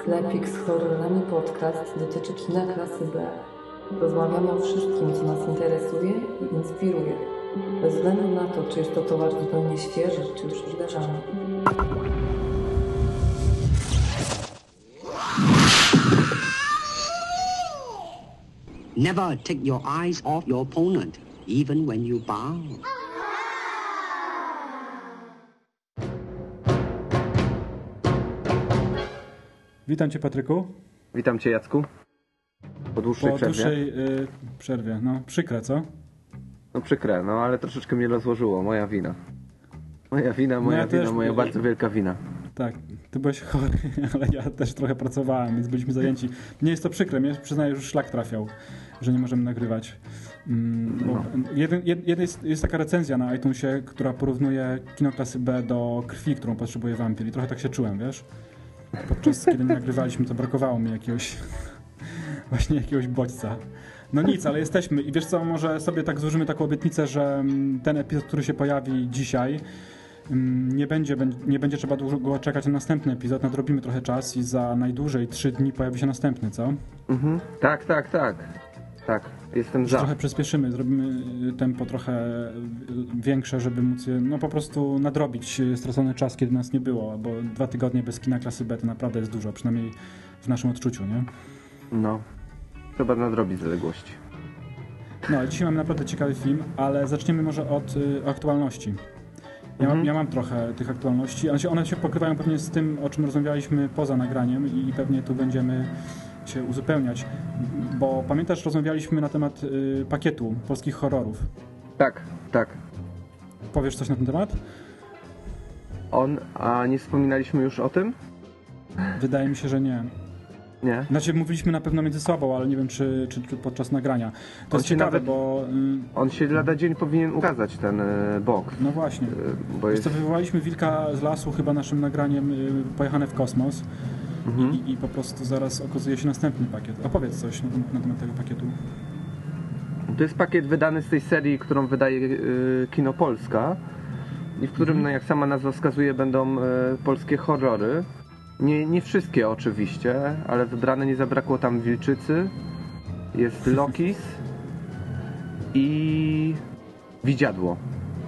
Sklepik z horrorami podcast dotyczy kina klasy B. Rozmawiamy o wszystkim, co nas interesuje i inspiruje. Bez względu na to, czy jest to towar zupełnie świeży, czy już wydarzany. Never take your eyes off your opponent, even when you bow. Witam Cię Patryku. Witam Cię Jacku. Po dłuższej Po przerwie. dłuższej y, przerwie. No, przykre, co? No przykre, no ale troszeczkę mnie rozłożyło. Moja wina. Moja wina, moja ja wina, też- moja bardzo wielka wina. Tak, Ty byłeś chory, ale ja też trochę pracowałem, więc byliśmy zajęci. Nie jest to przykre, mnie przyznaję, że już szlak trafiał, że nie możemy nagrywać. Mm, No. jeden, jed, jeden jest, jest taka recenzja na iTunesie, która porównuje kino klasy B do krwi, którą potrzebuje wampir i trochę tak się czułem, wiesz? Podczas kiedy nagrywaliśmy, to brakowało mi jakiegoś właśnie jakiegoś bodźca. No nic, ale jesteśmy i wiesz co, może sobie tak złożymy taką obietnicę, że mm, ten epizod, który się pojawi dzisiaj, mm, nie będzie, bę- nie będzie trzeba długo czekać na następny epizod, nadrobimy trochę czas i za najdłużej trzy dni pojawi się następny, co? Mhm. Tak, tak, tak. Tak, jestem za. Trochę przyspieszymy, zrobimy y, tempo trochę y, większe, żeby móc je, no po prostu nadrobić y, stracony czas, kiedy nas nie było, bo dwa tygodnie bez kina klasy B to naprawdę jest dużo, przynajmniej w naszym odczuciu, nie? No. Trzeba nadrobić zaległości. No, dzisiaj mamy naprawdę ciekawy film, ale zaczniemy może od y, aktualności. Ja, mam, Mhm. ja mam trochę tych aktualności, ale się, one się pokrywają pewnie z tym, o czym rozmawialiśmy poza nagraniem i pewnie tu będziemy się uzupełniać, bo pamiętasz, rozmawialiśmy na temat y, pakietu polskich horrorów. Tak, tak. Powiesz coś na ten temat? On, a nie wspominaliśmy już o tym? Wydaje mi się, że nie. Nie. Znaczy, mówiliśmy na pewno między sobą, ale nie wiem, czy, czy, czy podczas nagrania. To On jest ciekawe, nawet- bo... Y, On się lada dzień powinien ukazać, ten box. no właśnie. E, bo jest... co, wywołaliśmy wilka z lasu chyba naszym nagraniem y, Pojechane w kosmos Mhm. i, i po prostu zaraz okazuje się następny pakiet. Opowiedz coś na, na temat tego pakietu. To jest pakiet wydany z tej serii, którą wydaje e, Kino Polska i w którym, Mhm. no, jak sama nazwa wskazuje, będą e, polskie horrory. Nie, nie wszystkie oczywiście, ale wybrane nie zabrakło tam Wilczycy, jest Lokis i Widziadło.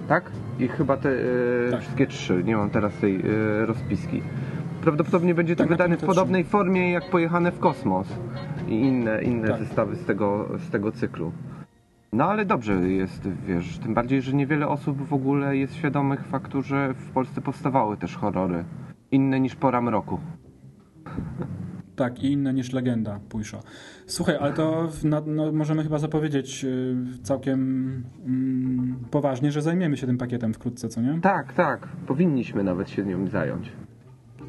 Tak? I chyba te e, Tak. wszystkie trzy, nie mam teraz tej e, rozpiski. Prawdopodobnie będzie to Tak, na wydane w podobnej formie jak Pojechane w kosmos i inne, inne Tak. zestawy z tego, z tego cyklu. No ale dobrze jest, wiesz, tym bardziej, że niewiele osób w ogóle jest świadomych faktu, że w Polsce powstawały też horrory. Inne niż Pora Mroku. Tak, i inne niż legenda Pójsza. Słuchaj, ale to na, no, możemy chyba zapowiedzieć y, całkiem mm, poważnie, że zajmiemy się tym pakietem wkrótce, co nie? Tak, tak, powinniśmy nawet się nią zająć.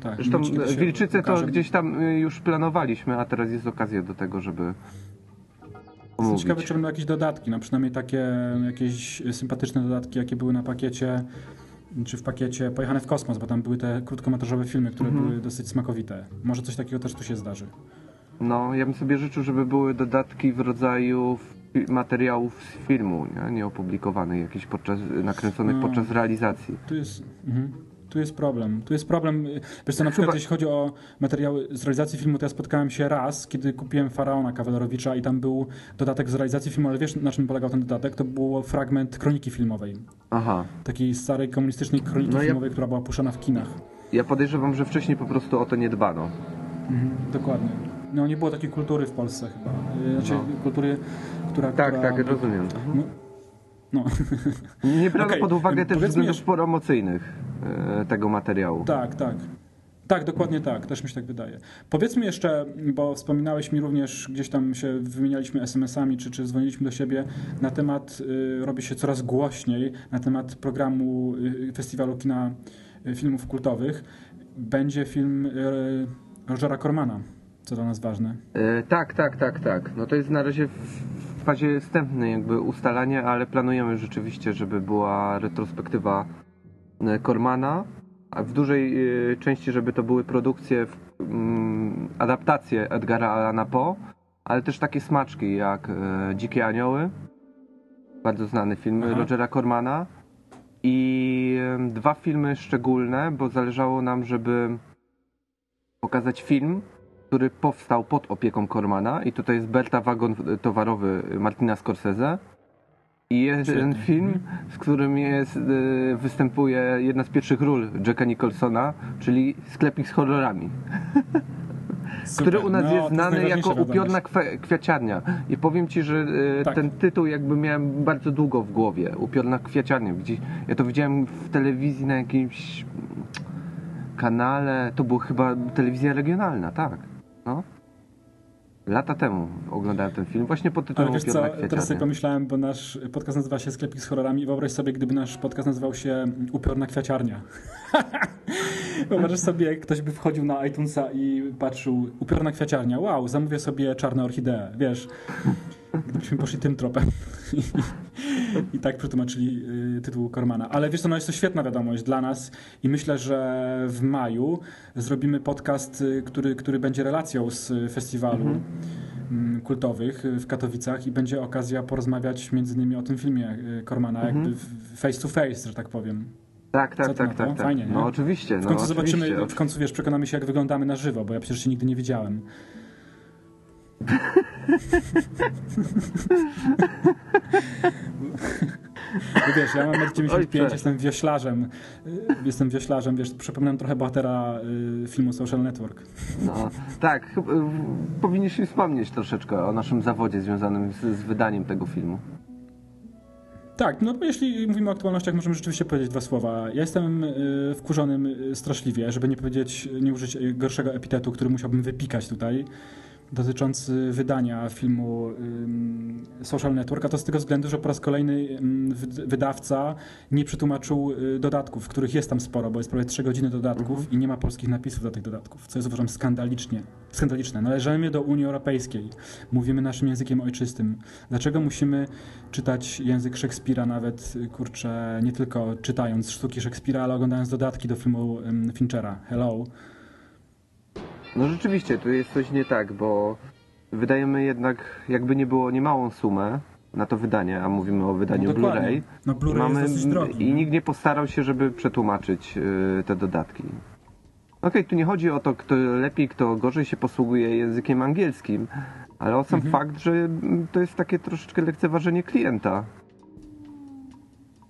Tak. Zresztą się Wilczyce to gdzieś tam y, już planowaliśmy, a teraz jest okazja do tego, żeby Jestem ciekawy, czy będą jakieś dodatki, no przynajmniej takie jakieś sympatyczne dodatki, jakie były na pakiecie, czy w pakiecie Pojechane w kosmos, bo tam były te krótkometrażowe filmy, które Mhm. były dosyć smakowite. Może coś takiego też tu się zdarzy. No, ja bym sobie życzył, żeby były dodatki w rodzaju materiałów z filmu, nie, nie opublikowanych, jakichś podczas, nakręconych No. podczas realizacji. Tu jest, mhm. Tu jest problem. Tu jest problem. Wiesz co, na przykład Chyba- jeśli chodzi o materiały z realizacji filmu, to ja spotkałem się raz, kiedy kupiłem Faraona Kawalerowicza i tam był dodatek z realizacji filmu, ale wiesz na czym polegał ten dodatek? To był fragment kroniki filmowej. Aha. Takiej starej komunistycznej kroniki No ja- filmowej, która była puszczana w kinach. Ja podejrzewam, że wcześniej po prostu o to nie dbano. Mhm, dokładnie. No nie było takiej kultury w Polsce chyba. Yy, Znaczy No. kultury, która... Tak, która... tak, rozumiem. No, no. Nie brano Okej, pod uwagę też mi względów jeszcze- promocyjnych e, tego materiału. Tak, tak. Tak, dokładnie tak, też mi się tak wydaje. Powiedz mi jeszcze, bo wspominałeś mi również, gdzieś tam się wymienialiśmy SMS-ami, czy, czy dzwoniliśmy do siebie, na temat, y, robi się coraz głośniej, na temat programu y, Festiwalu Kina y, Filmów Kultowych. Będzie film y, Rogera Cormana, co dla nas ważne. E, tak, tak, tak, tak. No to jest na razie w, fazie wstępnej jakby ustalania, ale planujemy rzeczywiście, żeby była retrospektywa e, Kormana, a w dużej e, części, żeby to były produkcje, mm, adaptacje Edgara Allana Poe, ale też takie smaczki jak e, Dzikie Anioły, bardzo znany film Aha. Rogera Cormana i e, dwa filmy szczególne, bo zależało nam, żeby pokazać film który powstał pod opieką Cormana i tutaj jest Berta wagon towarowy Martina Scorsese i jest ten film, w którym jest, y, występuje jedna z pierwszych ról Jacka Nicholsona, czyli sklepik z horrorami, Super. który u nas No, jest znany jako upiorna kwiaciarnia. I powiem ci, że Tak. ten tytuł jakby miałem bardzo długo w głowie. Upiorna kwiaciarnia. Gdzie, ja to widziałem w telewizji na jakimś kanale, to była chyba telewizja regionalna, tak. No. Lata temu oglądałem ten film właśnie pod tytułem Ale wiesz co, teraz sobie pomyślałem, bo nasz podcast nazywa się Sklepik z horrorami i wyobraź sobie, gdyby nasz podcast nazywał się Upiorna kwiaciarnia. Wyobraź sobie, jak ktoś by wchodził na iTunesa i patrzył Upiorna kwiaciarnia, wow, zamówię sobie czarne orchideę, wiesz. Gdybyśmy poszli tym tropem i, tak przetłumaczyli y, tytuł Kormana. Ale wiesz co, no jest to świetna wiadomość dla nas i myślę, że w maju zrobimy podcast, y, który, który będzie relacją z festiwalu mm, kultowych w Katowicach i będzie okazja porozmawiać między innymi o tym filmie y, Kormana, jakby w- face to face, że tak powiem. Tak, tak, tak, to? tak, tak. Fajnie, nie? No oczywiście. W no, końcu oczywiście. zobaczymy, w końcu wiesz, przekonamy się jak wyglądamy na żywo, bo ja przecież się nigdy nie widziałem. Bo wiesz, ja mam 1,95 Ojcze. m, jestem wioślarzem. Jestem wioślarzem, wiesz, przypominam trochę bohatera y, filmu Social Network. No, tak, y, powinniś wspomnieć troszeczkę o naszym zawodzie związanym z, z wydaniem tego filmu. Tak, no jeśli mówimy o aktualnościach, możemy rzeczywiście powiedzieć dwa słowa. Ja jestem y, wkurzonym y, straszliwie, żeby nie powiedzieć, nie użyć gorszego epitetu, który musiałbym wypikać tutaj, dotyczący wydania filmu Social Network, a to z tego względu, że po raz kolejny wydawca nie przetłumaczył y, dodatków, których jest tam sporo, bo jest prawie 3 godziny dodatków i nie ma polskich napisów do tych dodatków, co jest uważam skandalicznie, skandaliczne. Należymy do Unii Europejskiej, mówimy naszym językiem ojczystym. Dlaczego musimy czytać język Szekspira nawet, y, kurczę, nie tylko czytając sztuki Szekspira, ale oglądając dodatki do filmu Finchera, Hello. No rzeczywiście, tu jest coś nie tak, bo wydajemy jednak, jakby nie było, niemałą sumę na to wydanie, a mówimy o wydaniu No. Blu-ray. No Blu-ray jest dosyć drogi. I nikt nie postarał się, żeby przetłumaczyć y, te dodatki. Okej, tu nie chodzi o to, kto lepiej, kto gorzej się posługuje językiem angielskim, ale o sam Mhm. fakt, że to jest takie troszeczkę lekceważenie klienta.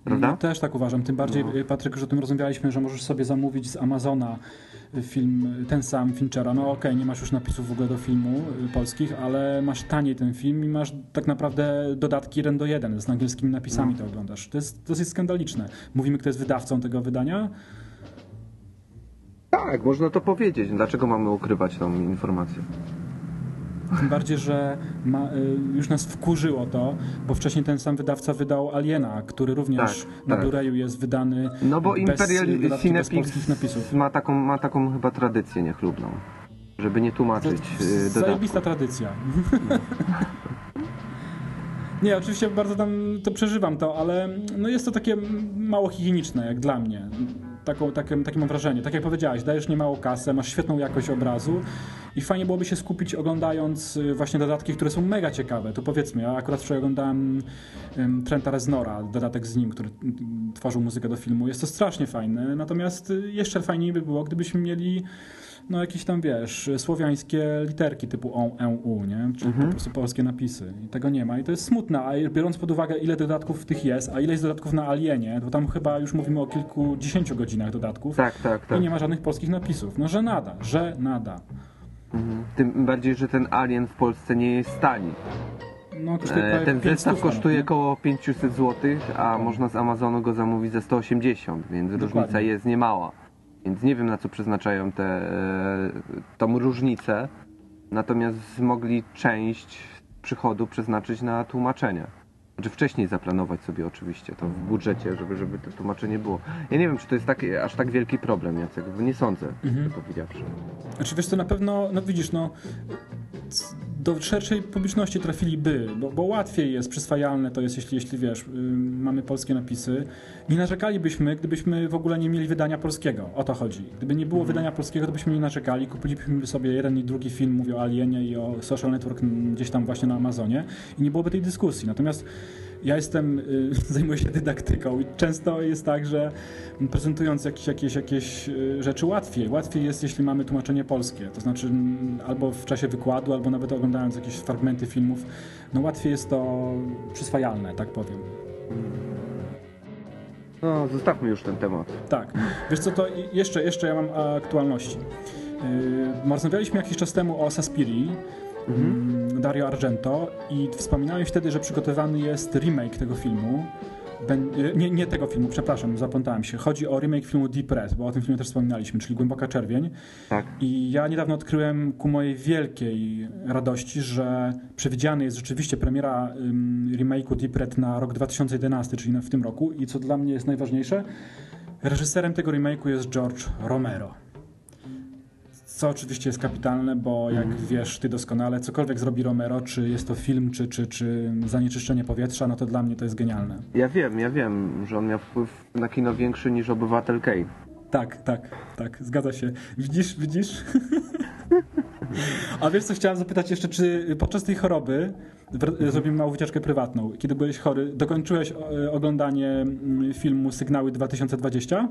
Prawda? No, też tak uważam. Tym bardziej, No. y, Patryk, że o tym rozmawialiśmy, że możesz sobie zamówić z Amazona y, film, y, ten sam Finchera. No okej, nie masz już napisów w ogóle do filmu polskich, ale masz taniej ten film i masz tak naprawdę dodatki 1 do 1. Z angielskimi napisami No. to oglądasz. To jest dosyć skandaliczne. Mówimy, kto jest wydawcą tego wydania. Tak, można to powiedzieć. Dlaczego mamy ukrywać tą informację? Tym bardziej, że ma, y, już nas wkurzyło to, bo wcześniej ten sam wydawca wydał Aliena, który również Tak, na tak. Blu-rayu jest wydany No bo bez, Imperial y, Cinepix napisów. ma taką, ma taką chyba tradycję niechlubną, żeby nie To tłumaczyć jest y, dodatków. zajebista tradycja. Nie, oczywiście bardzo tam to przeżywam to, ale no jest to takie mało higieniczne jak dla mnie. Taką, takie, takie mam wrażenie. Tak jak powiedziałeś, dajesz niemało kasę, masz świetną jakość obrazu i fajnie byłoby się skupić oglądając y, właśnie dodatki, które są mega ciekawe. Tu powiedzmy, ja akurat wczoraj oglądałem Trenta Reznora, dodatek z nim, który mm, tworzył muzykę do filmu. Jest to strasznie fajne, natomiast y, jeszcze fajniej by było, gdybyśmy mieli no jakieś tam, wiesz, słowiańskie literki typu O, E, U, nie? Czyli po prostu polskie napisy. I tego nie ma. I to jest smutne, a biorąc pod uwagę, ile dodatków tych jest, a ile jest dodatków na Alienie, to tam chyba już mówimy o kilkudziesięciu godzinach dodatków Tak, tak, tak. i nie ma żadnych polskich napisów. No, że nada, że nada. Mhm. Tym bardziej, że ten Alien w Polsce nie jest tani. No, E, ten 500 zestaw kosztuje około 500 zł, a można z Amazonu go zamówić za 180, więc różnica Dokładnie. jest niemała. Więc nie wiem na co przeznaczają te, e, tą różnicę, natomiast mogli część przychodu przeznaczyć na tłumaczenia. Znaczy wcześniej zaplanować sobie oczywiście to w budżecie, żeby, żeby to tłumaczenie było. Ja nie wiem, czy to jest taki, aż tak wielki problem, Jacek, nie sądzę, Mhm. to powiedziawszy. Znaczy wiesz to na pewno, no widzisz, no do szerszej publiczności trafiliby, bo, bo łatwiej jest, przyswajalne to jest, jeśli, jeśli wiesz, mamy polskie napisy. Nie narzekalibyśmy, gdybyśmy w ogóle nie mieli wydania polskiego, o to chodzi. Gdyby nie było wydania polskiego, to byśmy nie narzekali, kupilibyśmy sobie jeden i drugi film, mówię o Alienie i o Social Network m, gdzieś tam właśnie na Amazonie i nie byłoby tej dyskusji. Natomiast ja jestem, y, zajmuję się dydaktyką i często jest tak, że prezentując jakieś, jakieś, jakieś y, rzeczy łatwiej. Łatwiej jest, jeśli mamy tłumaczenie polskie. To znaczy mm, albo w czasie wykładu, albo nawet oglądając jakieś fragmenty filmów, no łatwiej jest to przyswajalne, tak powiem. No, zostawmy już ten temat. Tak. Wiesz co, to jeszcze, jeszcze ja mam aktualności. Yy, rozmawialiśmy jakiś czas temu o Saspiri, mm, Dario Argento i wspominałeś wtedy, że przygotowany jest remake tego filmu. Yy, nie, nie tego filmu, przepraszam, zapątałem się. Chodzi o remake filmu Deep Red, bo o tym filmie też wspominaliśmy, czyli Głęboka Czerwień. Tak. I ja niedawno odkryłem ku mojej wielkiej radości, że przewidziany jest rzeczywiście premiera ym, remake'u Deep Red na rok 2011, czyli w tym roku. I co dla mnie jest najważniejsze, reżyserem tego remake'u jest George Romero. Co oczywiście jest kapitalne, bo jak wiesz ty doskonale, cokolwiek zrobi Romero, czy jest to film, czy, czy, czy zanieczyszczenie powietrza, no to dla mnie to jest genialne. Ja wiem, ja wiem, że on miał wpływ na kino większy niż Obywatel Kane. Tak, tak, tak, zgadza się. Widzisz, widzisz? A wiesz co, chciałem zapytać jeszcze, czy podczas tej choroby, wr- zrobimy małą wycieczkę prywatną, kiedy byłeś chory, dokończyłeś o, oglądanie mm, filmu Sygnały 2020?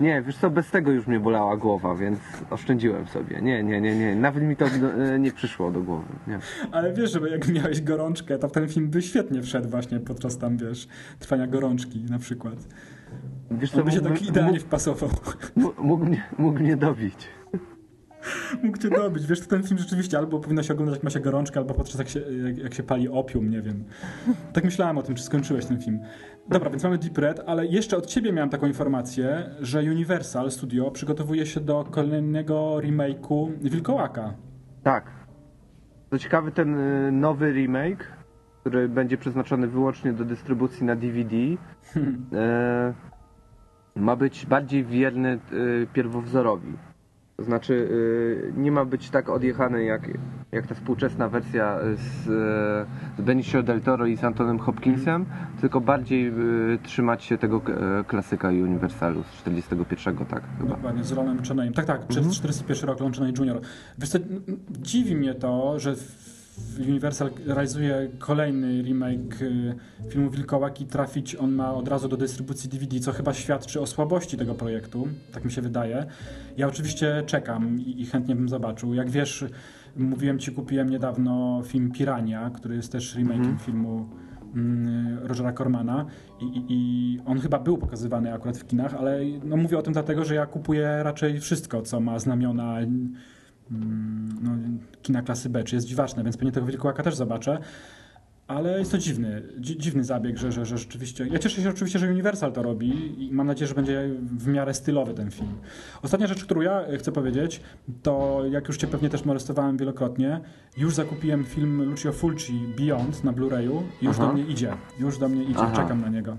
Nie, wiesz co, bez tego już mnie bolała głowa, więc oszczędziłem sobie. Nie, nie, nie, nie, nawet mi to e, nie przyszło do głowy. Nie. Ale wiesz, że jak miałeś gorączkę, to ten film by świetnie wszedł właśnie podczas tam, wiesz, trwania gorączki na przykład. Wiesz co, On by się mógłby- tak idealnie wpasował. mógł, mógł, mnie, mógł mnie dobić. Mógł cię dobić. Wiesz, to ten film rzeczywiście albo powinno się oglądać jak ma się gorączkę, albo podczas jak się, jak, jak się pali opium, nie wiem. Tak myślałem o tym, czy skończyłeś ten film. Dobra, więc mamy Deep Red, ale jeszcze od ciebie miałem taką informację, że Universal Studio przygotowuje się do kolejnego remake'u Wilkołaka. Tak. Co ciekawe, ten y, nowy remake, który będzie przeznaczony wyłącznie do dystrybucji na DVD, e, ma być bardziej wierny y, pierwowzorowi. To znaczy, y, nie ma być tak odjechany jak, jak ta współczesna wersja z, e, z Benicio del Toro i z Antonem Hopkinsem, tylko bardziej y, trzymać się tego e, klasyka Universalu z 41, tak chyba. Dokładnie, z Ronem Cheneyem. Tak, tak, mhm. 41 rok, Lon Chaney Jr. Wiesz co, dziwi mnie to, że w- Universal realizuje kolejny remake y, filmu Wilkołak i trafić on ma od razu do dystrybucji DVD, co chyba świadczy o słabości tego projektu, tak mi się wydaje. Ja oczywiście czekam i, chętnie bym zobaczył. Jak wiesz, mówiłem ci, kupiłem niedawno film Pirania, który jest też remake'iem filmu mm, Rogera Cormana I, i, i on chyba był pokazywany akurat w kinach, ale no, mówię o tym dlatego, że ja kupuję raczej wszystko, co ma znamiona no, kina klasy B, czy jest dziwaczne, więc pewnie tego Wilkołaka też zobaczę. Ale jest to dziwny, dzi, dziwny zabieg, że, że, że rzeczywiście. Ja cieszę się oczywiście, że Universal to robi i mam nadzieję, że będzie w miarę stylowy ten film. Ostatnia rzecz, którą ja chcę powiedzieć, to jak już Cię pewnie też molestowałem wielokrotnie, już zakupiłem film Lucio Fulci Beyond na Blu-rayu i już Aha. do mnie idzie. Już do mnie idzie, Aha. czekam na niego.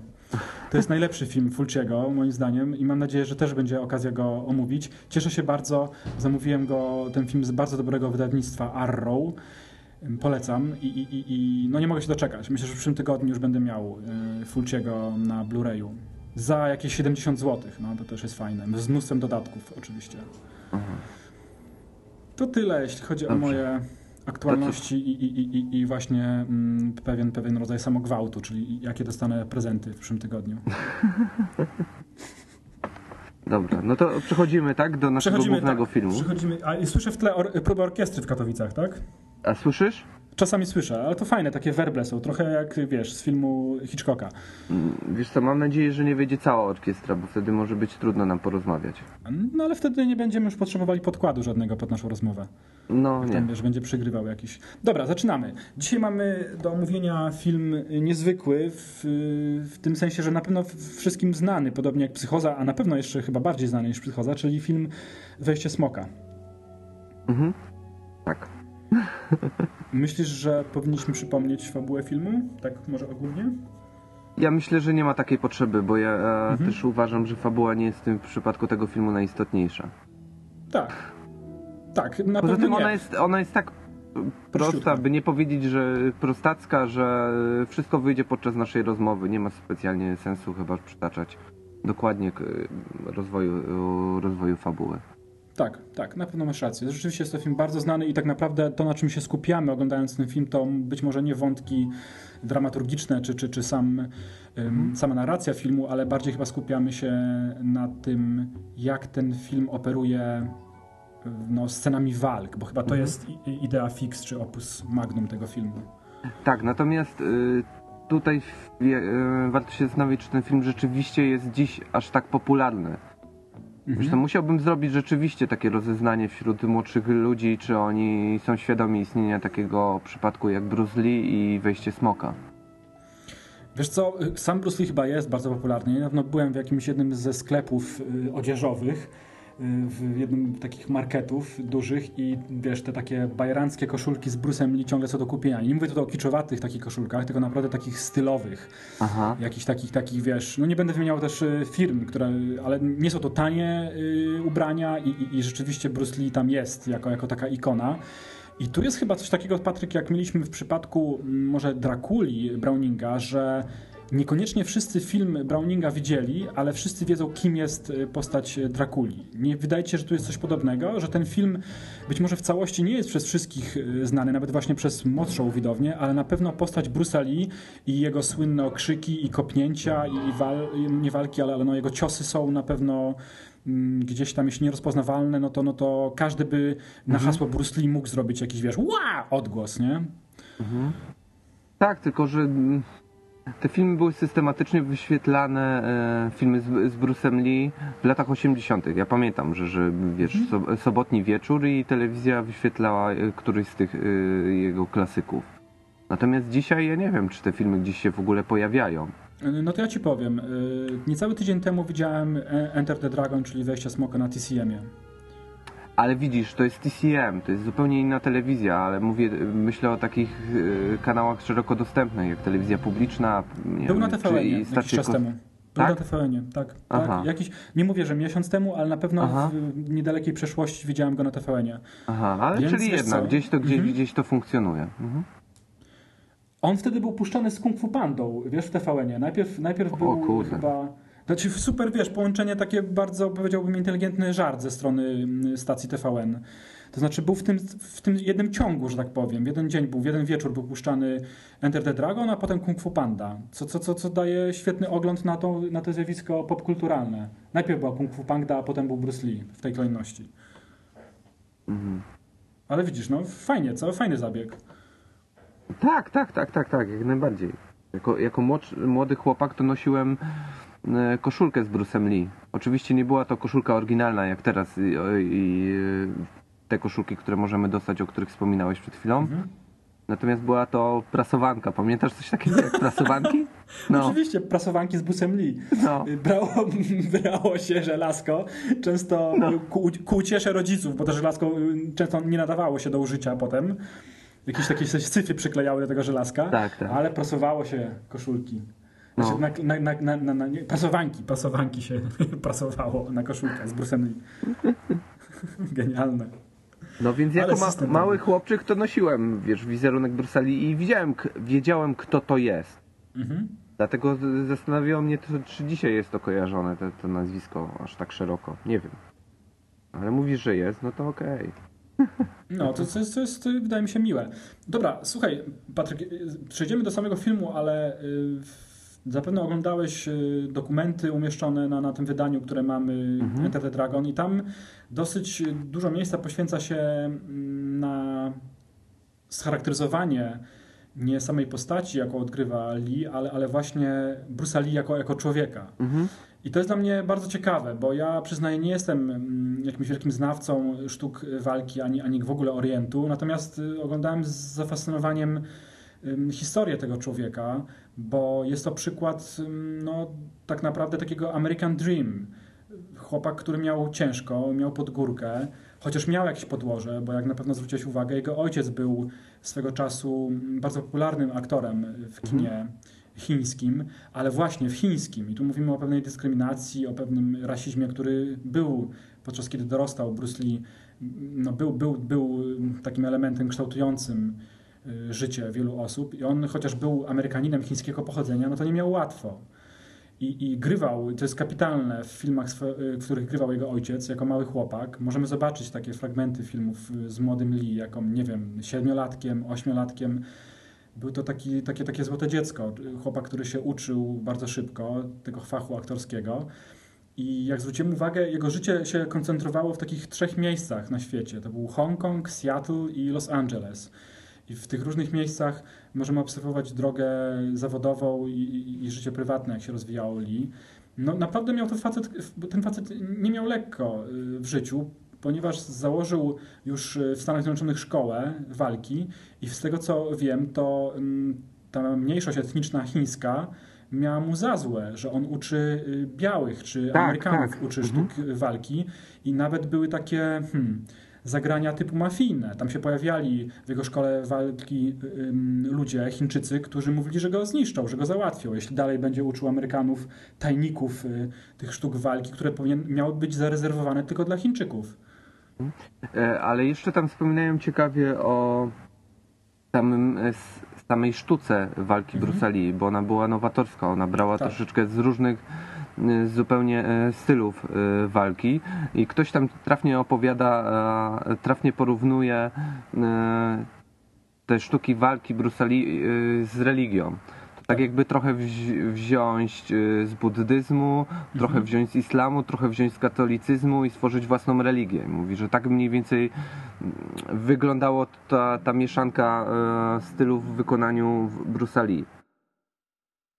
To jest najlepszy film Fulciego, moim zdaniem, i mam nadzieję, że też będzie okazja go omówić. Cieszę się bardzo, zamówiłem go, ten film z bardzo dobrego wydawnictwa Arrow. Polecam i, i, i, no nie mogę się doczekać. Myślę, że w przyszłym tygodniu już będę miał y, Fulciego na Blu-rayu. Za jakieś 70 zł, no to też jest fajne. Z mnóstwem dodatków oczywiście. To tyle, jeśli chodzi o Dobrze. moje aktualności i, i, i, i- właśnie mm, pewien, pewien rodzaj samogwałtu, czyli jakie dostanę prezenty w przyszłym tygodniu. Dobra, no to przechodzimy, tak, do naszego głównego tak, filmu. Przechodzimy, a słyszę w tle or, próbę orkiestry w Katowicach, tak? A słyszysz? Czasami słyszę, ale to fajne, takie werble są, trochę jak, wiesz, z filmu Hitchcocka. Mm, Wiesz co, mam nadzieję, że nie wyjdzie cała orkiestra, bo wtedy może być trudno nam porozmawiać. No ale wtedy nie będziemy już potrzebowali podkładu żadnego pod naszą rozmowę. No nie. Tam, wiesz, będzie przygrywał jakiś. Dobra, zaczynamy. Dzisiaj mamy do omówienia film niezwykły, w, w tym sensie, że na pewno wszystkim znany, podobnie jak Psychoza, a na pewno jeszcze chyba bardziej znany niż Psychoza, czyli film Wejście Smoka. Mhm. Tak. Myślisz, że powinniśmy przypomnieć fabułę filmu? Tak może ogólnie? Ja myślę, że nie ma takiej potrzeby, bo ja e, Mhm. też uważam, że fabuła nie jest w tym przypadku tego filmu najistotniejsza. Tak. Tak, na Poza tym ona jest, ona jest tak prosta, by nie powiedzieć, że prostacka, że wszystko wyjdzie podczas naszej rozmowy. Nie ma specjalnie sensu chyba przytaczać dokładnie rozwoju, rozwoju fabuły. Tak, tak, na pewno masz rację. Rzeczywiście jest to film bardzo znany i tak naprawdę to, na czym się skupiamy oglądając ten film, to być może nie wątki dramaturgiczne czy, czy, czy sam, ym, sama narracja filmu, ale bardziej chyba skupiamy się na tym, jak ten film operuje no, scenami walk, bo chyba to jest i- idea fix czy opus magnum tego filmu. Tak, natomiast y, tutaj y, warto się zastanowić, czy ten film rzeczywiście jest dziś aż tak popularny. Zresztą musiałbym zrobić rzeczywiście takie rozeznanie wśród młodszych ludzi, czy oni są świadomi istnienia takiego przypadku jak Bruce Lee i wejście smoka. Wiesz co, sam Bruce Lee chyba jest bardzo popularny. Niedawno byłem w jakimś jednym ze sklepów y, odzieżowych, w jednym z takich marketów dużych i wiesz, te takie bajeranckie koszulki z Bruce'em Lee ciągle są do kupienia. I nie mówię tutaj o kiczowatych takich koszulkach, tylko naprawdę takich stylowych. Aha. Jakichś takich, takich wiesz, no nie będę wymieniał też y, firm, które, ale nie są to tanie y, ubrania i, i, i rzeczywiście Bruce Lee tam jest jako, jako taka ikona. I tu jest chyba coś takiego, Patryk, jak mieliśmy w przypadku mm, może Drakuli Browninga, że niekoniecznie wszyscy film Browninga widzieli, ale wszyscy wiedzą, kim jest y, postać Drakuli. Nie wydaje ci się, że tu jest coś podobnego, że ten film być może w całości nie jest przez wszystkich y, znany, nawet właśnie przez młodszą widownię, ale na pewno postać Bruce'a Lee i jego słynne okrzyki i kopnięcia i wal, nie walki, ale, ale no jego ciosy są na pewno mm, gdzieś tam, jeśli nierozpoznawalne, no to, no to każdy by na hasło Bruce Lee mógł zrobić jakiś, wiesz, ła! odgłos, nie? Tak, tylko że mm, te filmy były systematycznie wyświetlane, e, filmy z, z Bruce'em Lee w latach 80. Ja pamiętam, że, że wiesz, so, sobotni wieczór i telewizja wyświetlała e, któryś z tych e, jego klasyków. Natomiast dzisiaj ja nie wiem, czy te filmy gdzieś się w ogóle pojawiają. No to ja ci powiem. y, Niecały tydzień temu widziałem e- Enter the Dragon, czyli wejście smoka na TCM-ie. Ale widzisz, to jest TCM, to jest zupełnie inna telewizja, ale mówię, myślę o takich e, kanałach szeroko dostępnych, jak telewizja publiczna. Był na TVN jakiś stacje czas temu. Był Tak? na TVN, tak. tak. Aha. Jakiś, nie mówię, że miesiąc temu, ale na pewno Aha. w niedalekiej przeszłości widziałem go na TVN-ie. Aha, ale Więc czyli jednak, co? gdzieś to, gdzieś, Mhm. gdzieś to funkcjonuje. Mhm. On wtedy był puszczany z Kung Fu Pandą, wiesz, w TVN-ie. Najpierw, najpierw był kurde. chyba... Znaczy super, wiesz, połączenie takie bardzo, powiedziałbym, inteligentny żart ze strony mm, stacji TVN. To znaczy był w tym, w tym jednym ciągu, że tak powiem. Jeden dzień był, jeden wieczór był puszczany Enter the Dragon, a potem Kung Fu Panda. Co, co, co, co daje świetny ogląd na to, na to zjawisko popkulturalne. Najpierw była Kung Fu Panda, a potem był Bruce Lee w tej kolejności. Ale widzisz, no fajnie, co? Fajny zabieg. Tak, tak, tak, tak, tak, jak najbardziej. Jako, jako młody chłopak to nosiłem koszulkę z Bruce'em Lee. Oczywiście nie była to koszulka oryginalna jak teraz i, i e, te koszulki, które możemy dostać, o których wspominałeś przed chwilą. Mhm. Natomiast była to prasowanka. Pamiętasz coś takiego jak prasowanki? No, Oczywiście, prasowanki z Bruce'em Lee. no. Brało, brało się żelazko, często No. ku, ku uciesze rodziców, bo to żelazko y, często nie nadawało się do użycia potem. Jakieś takie syfy przyklejały do tego żelazka, Tak, tak. ale prasowało się koszulki. No. Znaczy, na, na, na, na, na, nie, prasowanki, prasowanki się prasowało na koszulkach z Bruce'em. Genialne. No więc jako ma, mały chłopczyk to nosiłem, wiesz, wizerunek Bruce'a Lee i widziałem, wiedziałem kto to jest. Mhm. Dlatego zastanawiało mnie, to, czy dzisiaj jest to kojarzone, to, to nazwisko aż tak szeroko. Nie wiem. Ale mówisz, że jest, no to okej. No, to, to, jest, to jest, y, wydaje mi się, miłe. Dobra, słuchaj, Patryk, y, przejdziemy do samego filmu, ale y, zapewne oglądałeś y, dokumenty umieszczone na, na tym wydaniu, które mamy, Mhm. Enter the Dragon, i tam dosyć dużo miejsca poświęca się mm, na scharakteryzowanie nie samej postaci, jaką odgrywa Lee, ale, ale właśnie Bruce'a Lee jako, jako człowieka. Mhm. I to jest dla mnie bardzo ciekawe, bo ja przyznaję, nie jestem mm, jakimś wielkim znawcą sztuk walki ani, ani w ogóle Orientu, natomiast y, oglądałem z zafascynowaniem historię tego człowieka, bo jest to przykład no, tak naprawdę takiego American Dream. Chłopak, który miał ciężko, miał podgórkę, chociaż miał jakieś podłoże, bo jak na pewno zwróciłeś uwagę, jego ojciec był swego czasu bardzo popularnym aktorem w kinie chińskim, ale właśnie w chińskim. I tu mówimy o pewnej dyskryminacji, o pewnym rasizmie, który był podczas kiedy dorastał Bruce Lee, no był, był, był takim elementem kształtującym życie wielu osób. I on, chociaż był Amerykaninem chińskiego pochodzenia, no to nie miał łatwo. i, i grywał, to jest kapitalne w filmach, swe- w których grywał jego ojciec jako mały chłopak. Możemy zobaczyć takie fragmenty filmów z młodym Lee, jako, nie wiem, siedmiolatkiem, ośmiolatkiem. Był to taki, takie, takie złote dziecko, chłopak, który się uczył bardzo szybko tego fachu aktorskiego. I jak zwróciłem uwagę, jego życie się koncentrowało w takich trzech miejscach na świecie. To był Hongkong, Seattle i Los Angeles. I w tych różnych miejscach możemy obserwować drogę zawodową i, i, i życie prywatne, jak się rozwijało Lee. No naprawdę miał to facet, ten facet nie miał lekko y, w życiu, ponieważ założył już w Stanach Zjednoczonych szkołę walki i z tego co wiem, to mm, ta mniejszość etniczna chińska miała mu za złe, że on uczy y, białych czy Tak, Amerykanów tak. uczy Mhm. sztuk walki i nawet były takie hmm, zagrania typu mafijne. Tam się pojawiali w jego szkole walki ym, ludzie, Chińczycy, którzy mówili, że go zniszczą, że go załatwią, jeśli dalej będzie uczył Amerykanów tajników y, tych sztuk walki, które powinien, miały być zarezerwowane tylko dla Chińczyków. E, Ale jeszcze tam wspominają ciekawie o samym, e, samej sztuce walki Bruce'a Lee, bo ona była nowatorska. Ona brała Tak. troszeczkę z różnych zupełnie e, stylów e, walki i ktoś tam trafnie opowiada, trafnie porównuje te sztuki walki Bruce'a Lee z religią. To tak jakby trochę wzi- wziąć z buddyzmu, trochę wziąć z islamu, trochę wziąć z katolicyzmu i stworzyć własną religię. Mówi, że tak mniej więcej mm, wyglądało ta, ta mieszanka stylów w wykonaniu Bruce'a Lee.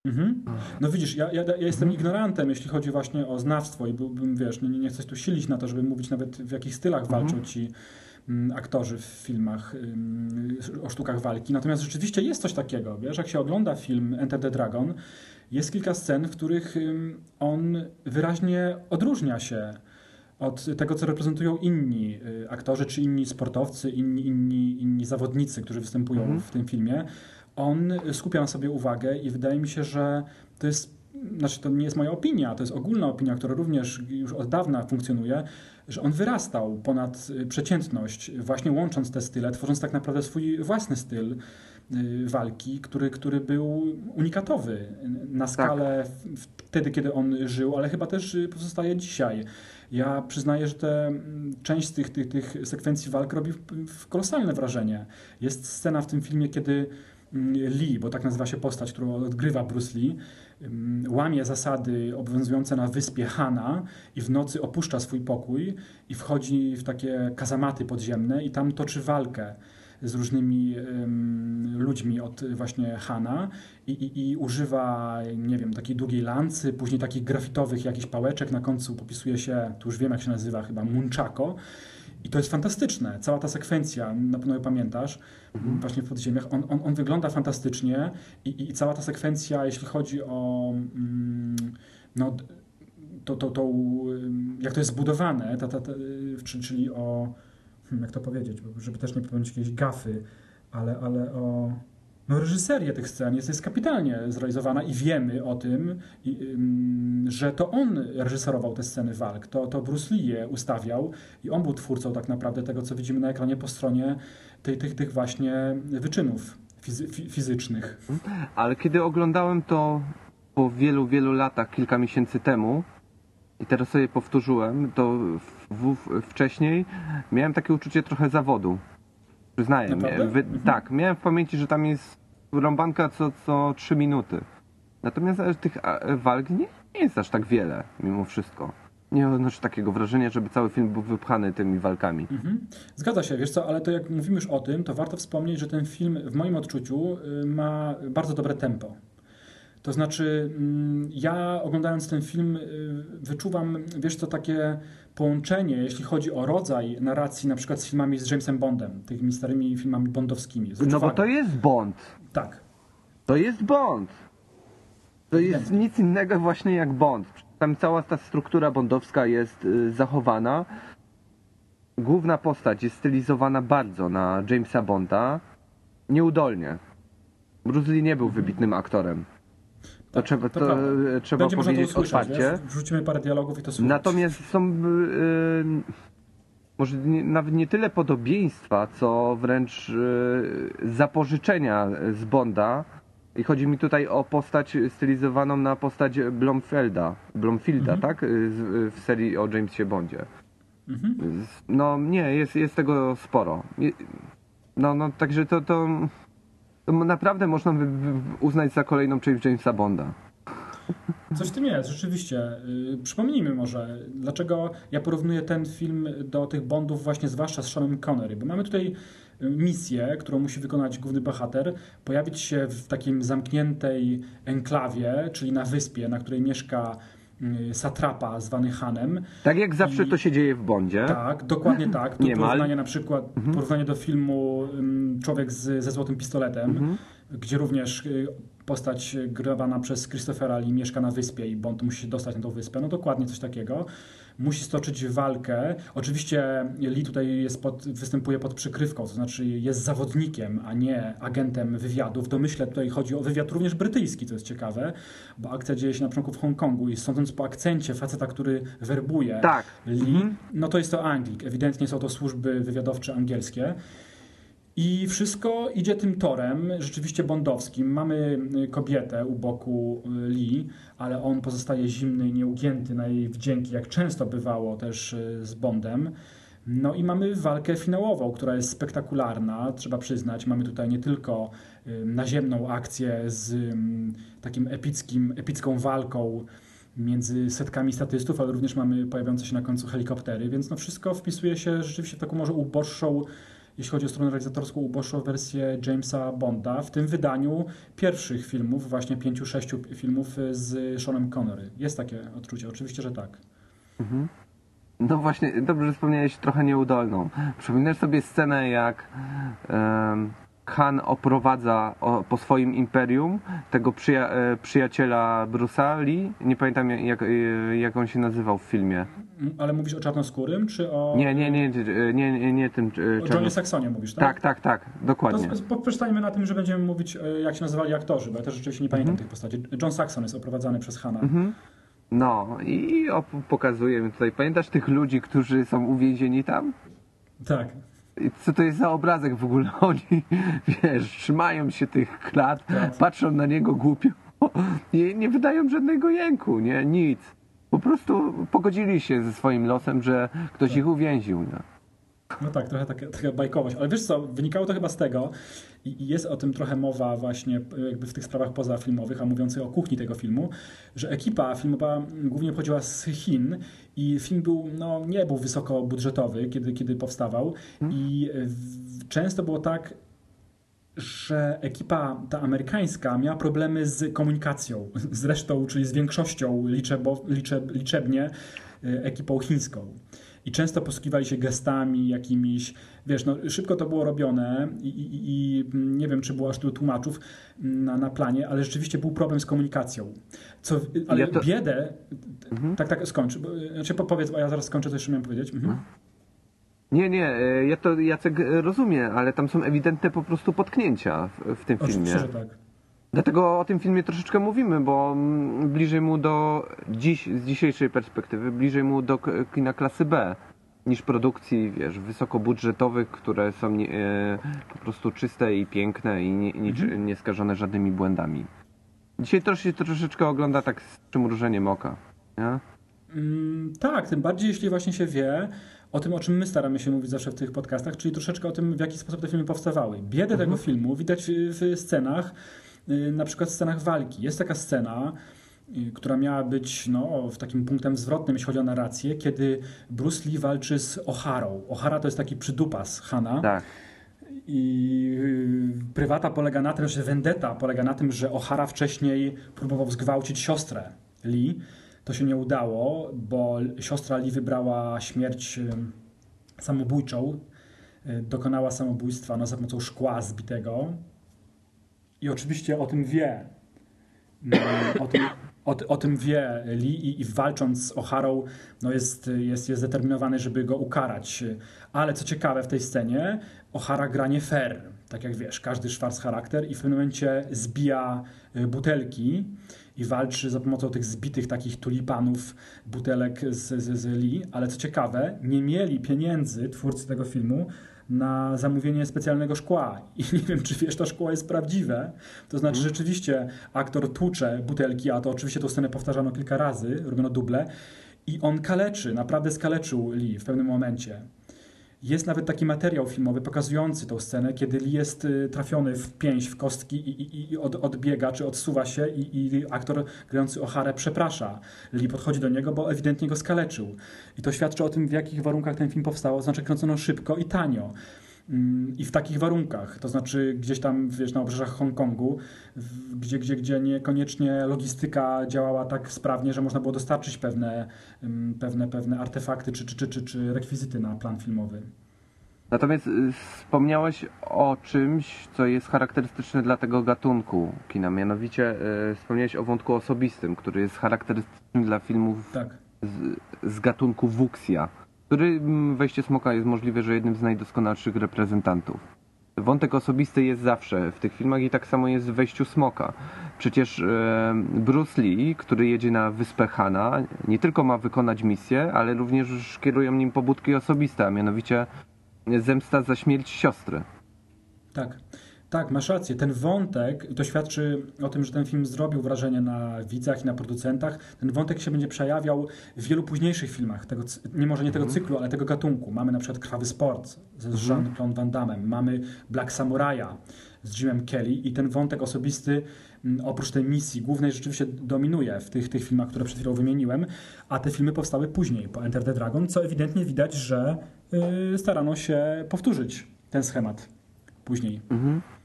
Mhm. No widzisz, ja, ja, ja jestem ignorantem, jeśli chodzi właśnie o znawstwo i byłbym, wiesz, nie, nie chcę tu silić na to, żeby mówić nawet w jakich stylach walczą ci mm, aktorzy w filmach o sztukach walki. Natomiast rzeczywiście jest coś takiego, wiesz, jak się ogląda film Enter the Dragon, jest kilka scen, w których on wyraźnie odróżnia się od tego, co reprezentują inni y, aktorzy, czy inni sportowcy, inni, inni, inni zawodnicy, którzy występują w tym filmie. On skupia na sobie uwagę i wydaje mi się, że to jest, znaczy to nie jest moja opinia, to jest ogólna opinia, która również już od dawna funkcjonuje, że on wyrastał ponad y, przeciętność, właśnie łącząc te style, tworząc tak naprawdę swój własny styl y, walki, który, który był unikatowy na skalę w- wtedy, kiedy on żył, ale chyba też y, pozostaje dzisiaj. Ja przyznaję, że te, część z tych, tych, tych sekwencji walk robi w- w kolosalne wrażenie. Jest scena w tym filmie, kiedy Lee, bo tak nazywa się postać, którą odgrywa Bruce Lee, ym, łamie zasady obowiązujące na wyspie Hana i w nocy opuszcza swój pokój i wchodzi w takie kazamaty podziemne i tam toczy walkę z różnymi ym, ludźmi od właśnie Hana i, i, i używa, nie wiem, takiej długiej lancy, później takich grafitowych jakichś pałeczek, na końcu popisuje się, tu już wiem jak się nazywa, chyba Munchako. I to jest fantastyczne. Cała ta sekwencja, na pewno ją pamiętasz, właśnie w podziemiach, on, on, on wygląda fantastycznie i, i cała ta sekwencja, jeśli chodzi o mm, no, to, to, to, jak to jest zbudowane, ta, ta, ta, y, czy- czyli o, hmm, jak to powiedzieć, żeby też nie popełnić jakiejś gafy, ale, ale o no, reżyserię tych scen jest, jest kapitalnie zrealizowana i wiemy o tym, i, ym, że to on reżyserował te sceny walk, to, to Bruce Lee je ustawiał i on był twórcą tak naprawdę tego, co widzimy na ekranie po stronie tej, tych, tych właśnie wyczynów fizy, fi, fizycznych. Ale kiedy oglądałem to po wielu, wielu latach, kilka miesięcy temu i teraz sobie powtórzyłem, to w, w, wcześniej miałem takie uczucie trochę zawodu. Przyznaję. Mia- Wy, tak, miałem w pamięci, że tam jest rąbanka co, co 3 minuty. Natomiast e, tych a, walk nie, nie jest aż tak wiele, mimo wszystko. Nie odnoszę takiego wrażenia, żeby cały film był wypchany tymi walkami. Mhm. Zgadza się, wiesz co, ale to jak mówimy już o tym, to warto wspomnieć, że ten film w moim odczuciu y, ma bardzo dobre tempo. To znaczy, mm, ja oglądając ten film y, wyczuwam, wiesz co, takie połączenie, jeśli chodzi o rodzaj narracji, na przykład z filmami z Jamesem Bondem, tymi starymi filmami bondowskimi. No bo to jest Bond. Tak. To jest Bond. To jest nic innego właśnie jak Bond. Tam cała ta struktura bondowska jest y, zachowana. Główna postać jest stylizowana bardzo na Jamesa Bonda. Nieudolnie. Bruce Lee nie był wybitnym aktorem. To trzeba, to y, trzeba Będzie można to powiedzieć usłyszeć, otwarcie. wiesz? Wrzucimy parę dialogów i to słychać. Natomiast są y, y, może nie, nawet nie tyle podobieństwa, co wręcz y, zapożyczenia z Bonda I chodzi mi tutaj o postać stylizowaną na postać Blomfelda, Blomfielda, Mhm. tak? Z, w serii o Jamesie Bondzie. Mhm. No nie, jest, jest tego sporo. No, no także to, to naprawdę można by uznać za kolejną część Jamesa Bonda. Coś w tym jest, rzeczywiście. Yy, Przypomnijmy może, dlaczego ja porównuję ten film do tych Bondów właśnie zwłaszcza z Seanem Connery, bo mamy tutaj y, misję, którą musi wykonać główny bohater, pojawić się w takim zamkniętej enklawie, czyli na wyspie, na której mieszka y, satrapa zwany Hanem. Tak jak zawsze I- to się dzieje w Bondzie. Tak, dokładnie tak. Tu Niemal. porównanie na przykład, porównanie do filmu Człowiek z, ze złotym pistoletem, gdzie również y, postać grywana przez Christophera Lee mieszka na wyspie i Bond musi się dostać na tą wyspę. No dokładnie coś takiego. Musi stoczyć walkę. Oczywiście Lee tutaj jest pod, występuje pod przykrywką, to znaczy jest zawodnikiem, a nie agentem wywiadu. W domyśle tutaj chodzi o wywiad również brytyjski, co jest ciekawe, bo akcja dzieje się na początku w Hongkongu i sądząc po akcencie faceta, który werbuje Tak. Lee, no to jest to Anglik. Ewidentnie są to służby wywiadowcze angielskie. I wszystko idzie tym torem, rzeczywiście bondowskim. Mamy y, kobietę u boku y, Lee, ale on pozostaje zimny nieugięty na jej wdzięki, jak często bywało też y, z Bondem. No i mamy walkę finałową, która jest spektakularna, trzeba przyznać. Mamy tutaj nie tylko naziemną akcję z ym, takim epickim, epicką walką między setkami statystów, ale również mamy pojawiające się na końcu helikoptery, więc no wszystko wpisuje się rzeczywiście w taką może uboższą, jeśli chodzi o stronę realizatorską, uboższą wersję Jamesa Bonda, w tym wydaniu pierwszych filmów, właśnie pięciu, sześciu filmów z Seanem Connery. Jest takie odczucie, oczywiście, że tak. No właśnie, dobrze, że wspomniałeś trochę nieudolną. Przypominasz sobie scenę, jak Han oprowadza o, po swoim imperium tego przyja e, przyjaciela Bruce'a Lee. Nie pamiętam jak, e, jak on się nazywał w filmie. Mm, Ale mówisz o czarnoskórym, czy o... Nie, nie, nie, nie, nie, nie, tym e, O czarno... Saxonie mówisz, tak? Tak, tak, tak, dokładnie. To poprzestańmy na tym, że będziemy mówić, jak się nazywali aktorzy, bo ja też rzeczywiście nie pamiętam Mhm. tych postaci. John Saxon jest oprowadzany przez Hana. No i op- pokazuje mi tutaj. Pamiętasz tych ludzi, którzy są uwięzieni tam? Tak. Co to jest za obrazek w ogóle? Oni, wiesz, trzymają się tych klat, Tak. patrzą na niego głupio i nie wydają żadnego jęku, nie, nic. Po prostu pogodzili się ze swoim losem, że ktoś Tak. ich uwięził. Nie? No tak, trochę taka, taka bajkowość. Ale wiesz co, wynikało to chyba z tego, i jest o tym trochę mowa właśnie jakby w tych sprawach pozafilmowych, a mówiących o kuchni tego filmu, że ekipa filmowa głównie pochodziła z Chin i film był, no nie był wysoko budżetowy, kiedy, kiedy powstawał i e, w, często było tak, że ekipa ta amerykańska miała problemy z komunikacją z resztą, czyli z większością liczebo, liczeb, liczebnie e, ekipą chińską. I często posługiwali się gestami jakimiś, wiesz, no szybko to było robione i, i, i nie wiem, czy było aż tylu tłumaczów na, na planie, ale rzeczywiście był problem z komunikacją. Co, ale Ja to- Mhm. biedę, tak, tak, skończ, bo, znaczy powiedz, a ja zaraz skończę, co jeszcze miałem powiedzieć. Mhm. Nie, nie, e, ja to Jacek e, rozumie, ale tam są ewidentne po prostu potknięcia w, w tym filmie. Oczywiście, że tak. Dlatego o tym filmie troszeczkę mówimy, bo mm, bliżej mu do dziś, z dzisiejszej perspektywy, bliżej mu do kina klasy B niż produkcji, wiesz, wysokobudżetowych, które są nie, e, po prostu czyste i piękne i nie, Mhm. nie skażone żadnymi błędami. Dzisiaj to się troszeczkę ogląda tak z przymrużeniem oka. Nie? Mm, tak, tym bardziej jeśli właśnie się wie o tym, o czym my staramy się mówić zawsze w tych podcastach, czyli troszeczkę o tym, w jaki sposób te filmy powstawały. Biedę tego filmu widać w, scenach, na przykład w scenach walki. Jest taka scena, y, która miała być no, w takim punktem zwrotnym, jeśli chodzi o narrację, kiedy Bruce Lee walczy z Oharą. Ohara to jest taki przydupas Hana. Tak. I y, prywata polega na tym, że vendetta polega na tym, że O'Hara wcześniej próbował zgwałcić siostrę Lee. To się nie udało, bo siostra Lee wybrała śmierć y, samobójczą. Y, Dokonała samobójstwa no, za pomocą szkła zbitego. I oczywiście o tym wie. No, o, tym, o, o tym wie Lee i, i walcząc z O'Harą no jest, jest, jest zdeterminowany, żeby go ukarać. Ale co ciekawe w tej scenie, O'Hara gra nie fair. Tak jak wiesz, każdy szwarc charakter i w pewnym momencie zbija y, butelki i walczy za pomocą tych zbitych takich tulipanów, butelek z, z, z Lee, ale co ciekawe, nie mieli pieniędzy twórcy tego filmu na zamówienie specjalnego szkła. I nie wiem, czy wiesz, to szkło jest prawdziwe. To znaczy, rzeczywiście aktor tłucze butelki, a to oczywiście tą scenę powtarzano kilka razy, robiono duble, i on kaleczy, naprawdę skaleczył Lee w pewnym momencie. Jest nawet taki materiał filmowy pokazujący tą scenę, kiedy Lee jest y, trafiony w pięść, w kostki i, i, i od, odbiega, czy odsuwa się i, i aktor grający O'Hare przeprasza. Lee podchodzi do niego, bo ewidentnie go skaleczył. I to świadczy o tym, w jakich warunkach ten film powstał. Znaczy kręcono szybko i tanio. Mm, I w takich warunkach, to znaczy gdzieś tam, wiesz, na obrzeżach Hongkongu, gdzie, gdzie, gdzie niekoniecznie logistyka działała tak sprawnie, że można było dostarczyć pewne, ym, pewne, pewne artefakty czy, czy, czy, czy, czy rekwizyty na plan filmowy. Natomiast y, wspomniałeś o czymś, co jest charakterystyczne dla tego gatunku kina. Mianowicie y, wspomniałeś o wątku osobistym, który jest charakterystyczny dla filmów Tak. z, z gatunku Wuxia, który mm, wejście smoka jest możliwe, że jednym z najdoskonalszych reprezentantów. Wątek osobisty jest zawsze w tych filmach i tak samo jest w wejściu smoka. Przecież e, Bruce Lee, który jedzie na wyspę Hana, nie tylko ma wykonać misję, ale również kierują nim pobudki osobiste, a mianowicie zemsta za śmierć siostry. Tak, tak, masz rację. Ten wątek, to świadczy o tym, że ten film zrobił wrażenie na widzach i na producentach. Ten wątek się będzie przejawiał w wielu późniejszych filmach, tego, nie może nie tego cyklu, ale tego gatunku. Mamy na przykład Krwawy Sport ze Jean-Claude Van Damme, mamy Black Samuraja z Jimem Kelly i ten wątek osobisty m, oprócz tej misji głównej rzeczywiście dominuje w tych, tych filmach, które przed chwilą wymieniłem, a te filmy powstały później, po Enter the Dragon, co ewidentnie widać, że yy, starano się powtórzyć ten schemat później. Y,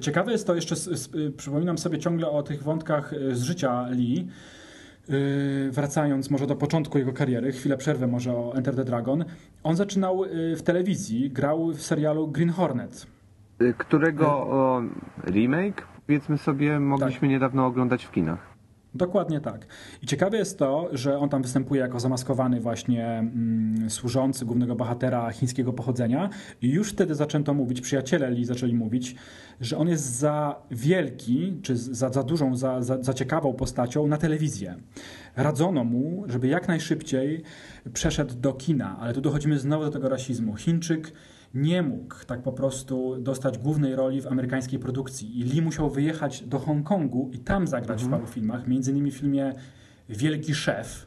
Ciekawe jest to jeszcze, y, przypominam sobie ciągle o tych wątkach y, z życia Lee, y, wracając może do początku jego kariery, chwilę przerwę może o Enter the Dragon. On zaczynał y, w telewizji, grał w serialu Green Hornet. Y, którego o, remake, powiedzmy sobie, mogliśmy niedawno oglądać w kinach. Dokładnie tak. I ciekawe jest to, że on tam występuje jako zamaskowany właśnie mm, służący głównego bohatera chińskiego pochodzenia i już wtedy zaczęto mówić, przyjaciele Lee zaczęli mówić, że on jest za wielki, czy za, za dużą, za, za, za ciekawą postacią na telewizję. Radzono mu, żeby jak najszybciej przeszedł do kina, ale tu dochodzimy znowu do tego rasizmu. Chińczyk nie mógł tak po prostu dostać głównej roli w amerykańskiej produkcji. I Lee musiał wyjechać do Hongkongu i tam zagrać w paru filmach, między innymi w filmie Wielki Szef,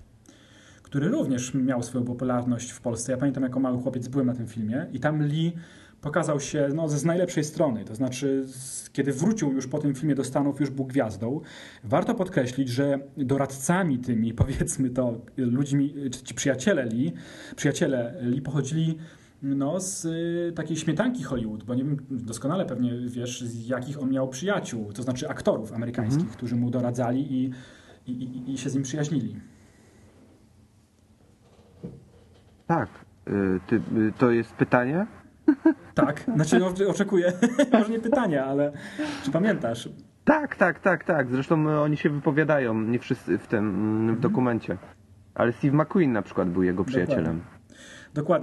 który również miał swoją popularność w Polsce. Ja pamiętam, jako mały chłopiec byłem na tym filmie i tam Lee pokazał się no, z najlepszej strony. To znaczy, z, kiedy wrócił już po tym filmie do Stanów, już był gwiazdą. Warto podkreślić, że doradcami tymi, powiedzmy to, ludźmi, czy ci przyjaciele Lee, przyjaciele Lee pochodzili no, z y, takiej śmietanki Hollywood, bo nie wiem, doskonale pewnie wiesz, z jakich on miał przyjaciół, to znaczy aktorów amerykańskich, którzy mu doradzali i, i, i, i się z nim przyjaźnili. Tak. Y, Ty, y, to jest pytanie? Tak, znaczy no, oczekuję, może nie pytania, ale czy pamiętasz? Tak, tak, tak, tak. Zresztą y, oni się wypowiadają, nie wszyscy w tym mm, w dokumencie. Ale Steve McQueen na przykład był jego przyjacielem. Dokładnie.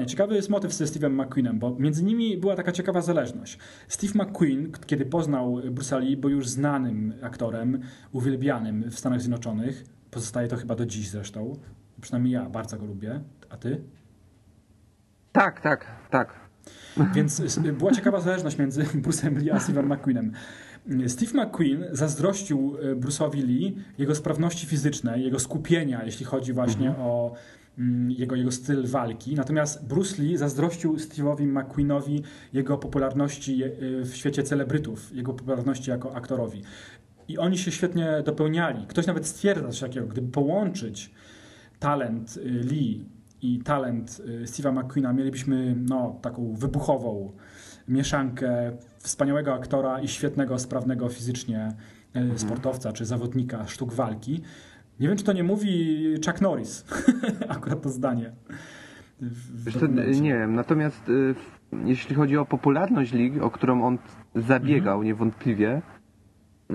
Ciekawy jest motyw ze Steve'em McQueenem, bo między nimi była taka ciekawa zależność. Steve McQueen, kiedy poznał Bruce'a Lee, był już znanym aktorem, uwielbianym w Stanach Zjednoczonych. Pozostaje to chyba do dziś zresztą. Przynajmniej ja bardzo go lubię. A ty? Tak, tak, tak. Więc była ciekawa zależność między Bruce'em Lee a Steve'em McQueenem. Steve McQueen zazdrościł e, Bruce'owi Lee jego sprawności fizycznej, jego skupienia, jeśli chodzi właśnie o mm, jego, jego styl walki. Natomiast Bruce Lee zazdrościł Steve'owi McQueenowi jego popularności e, w świecie celebrytów, jego popularności jako aktorowi. I oni się świetnie dopełniali. Ktoś nawet stwierdza coś takiego, gdyby połączyć talent y, Lee i talent y, Steve'a McQueena, mielibyśmy no, taką wybuchową mieszankę wspaniałego aktora i świetnego, sprawnego fizycznie y, sportowca czy zawodnika sztuk walki. Nie wiem, czy to nie mówi Chuck Norris, akurat to zdanie. dokumencie. nie wiem, natomiast y, jeśli chodzi o popularność lig, o którą on zabiegał Mhm. niewątpliwie, y,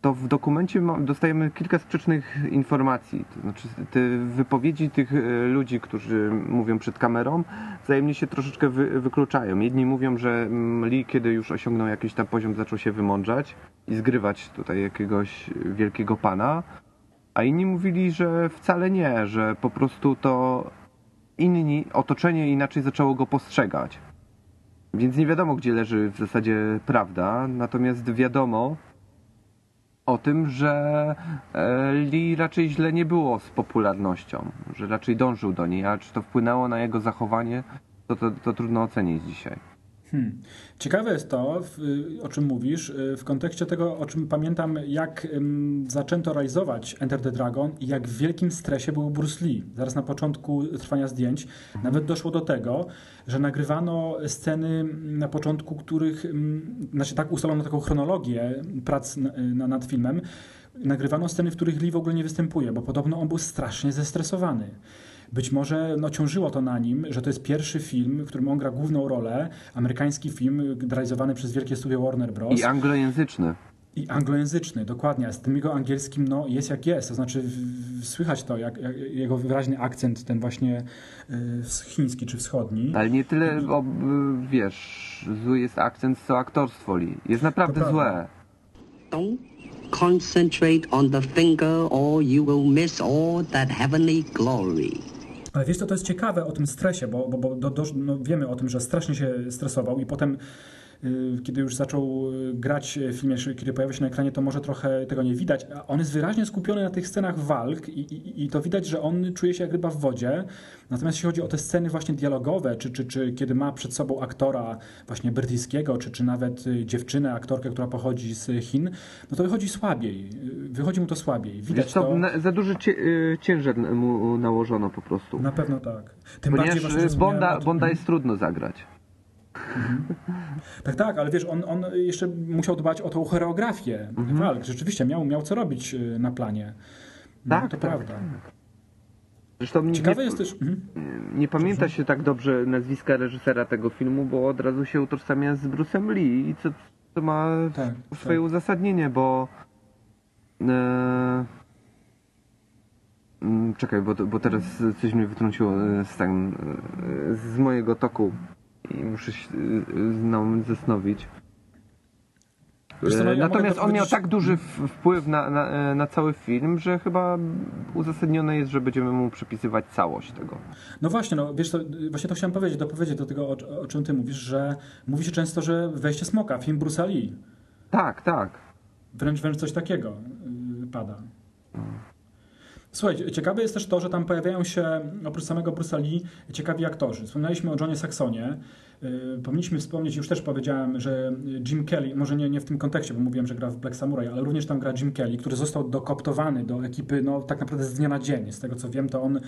to w dokumencie dostajemy kilka sprzecznych informacji. To znaczy, te wypowiedzi tych e, ludzi, którzy mówią przed kamerą, wzajemnie się troszeczkę wy, wykluczają. Jedni mówią, że mm, Lee, kiedy już osiągnął jakiś tam poziom, zaczął się wymądrzać i zgrywać tutaj jakiegoś wielkiego pana, a inni mówili, że wcale nie, że po prostu to inni, otoczenie inaczej zaczęło go postrzegać. Więc nie wiadomo, gdzie leży w zasadzie prawda, natomiast wiadomo o tym, że Lee raczej źle nie było z popularnością, że raczej dążył do niej, a czy to wpłynęło na jego zachowanie, to, to, to trudno ocenić dzisiaj. Hmm. Ciekawe jest to, o czym mówisz, y, w kontekście tego, o czym pamiętam, jak zaczęto realizować Enter the Dragon i jak w wielkim stresie był Bruce Lee. Zaraz na początku trwania zdjęć nawet doszło do tego, że nagrywano sceny na początku, których, znaczy tak ustalono taką chronologię prac na, nad filmem, nagrywano sceny, w których Lee w ogóle nie występuje, bo podobno on był strasznie zestresowany. Być może no, ciążyło to na nim, że to jest pierwszy film, w którym on gra główną rolę, amerykański film realizowany przez wielkie studio Warner Bros. I anglojęzyczny. I anglojęzyczny, dokładnie. A z tym jego angielskim no, jest jak jest. To znaczy w, słychać to, jak, jak, jego wyraźny akcent, ten właśnie y, chiński czy wschodni. Ale nie tyle, o, wiesz, zły jest akcent, co aktorstwo Lee. Jest naprawdę złe. Don't concentrate on the finger or you will miss all that heavenly glory. Ale wiesz co, to jest ciekawe o tym stresie, bo, bo, bo do, do, no wiemy o tym, że strasznie się stresował i potem kiedy już zaczął y, grać w filmie, kiedy pojawia się na ekranie, to może trochę tego nie widać. On jest wyraźnie skupiony na tych scenach walk i, i, i, to widać, że on czuje się jak ryba w wodzie. Natomiast jeśli chodzi o te sceny właśnie dialogowe, czy, czy, czy kiedy ma przed sobą aktora właśnie brytyjskiego, czy, czy nawet y, dziewczynę, aktorkę, która pochodzi z Chin, no to wychodzi słabiej. Wychodzi mu to słabiej. Widać Wiesz co, to... na, za duży ciężar mu nałożono po prostu. Na pewno tak. Tym Ponieważ bardziej Bonda, Bonda jest trudno zagrać. Tak, tak, ale wiesz, on, on jeszcze musiał dbać o tą choreografię Mhm. walk. Rzeczywiście miał, miał co robić y, na planie. No, Tak, to tak, prawda. Zresztą nie, Ciekawe jest też. Mhm. nie pamięta się tak dobrze nazwiska reżysera tego filmu, bo od razu się utożsamia z Bruce'em Lee i co, co ma Tak, swoje tak. uzasadnienie, bo e, mm, czekaj, bo, bo teraz coś mnie wytrąciło e, z, tam, e, z mojego toku i muszę się e, znowu zastanowić. Wiesz co, no, E, Natomiast on miał tak duży wpływ na, na, e, na cały film, że chyba uzasadnione jest, że będziemy mu przypisywać całość tego. No właśnie, no wiesz, to, właśnie to chciałem powiedzieć, dopowiedzieć do tego, o, o czym ty mówisz, że mówi się często, że wejście smoka, film Bruce'a Lee. Tak, tak. Wręcz, wręcz coś takiego yy, pada. Słuchaj, ciekawe jest też to, że tam pojawiają się oprócz samego Bruce'a Lee ciekawi aktorzy. Wspomnieliśmy o Johnie Saxonie. Yy, Powinniśmy wspomnieć, już też powiedziałem, że Jim Kelly, może nie, nie w tym kontekście, bo mówiłem, że gra w Black Samurai, ale również tam gra Jim Kelly, który został dokoptowany do ekipy no, tak naprawdę z dnia na dzień. Z tego co wiem, to on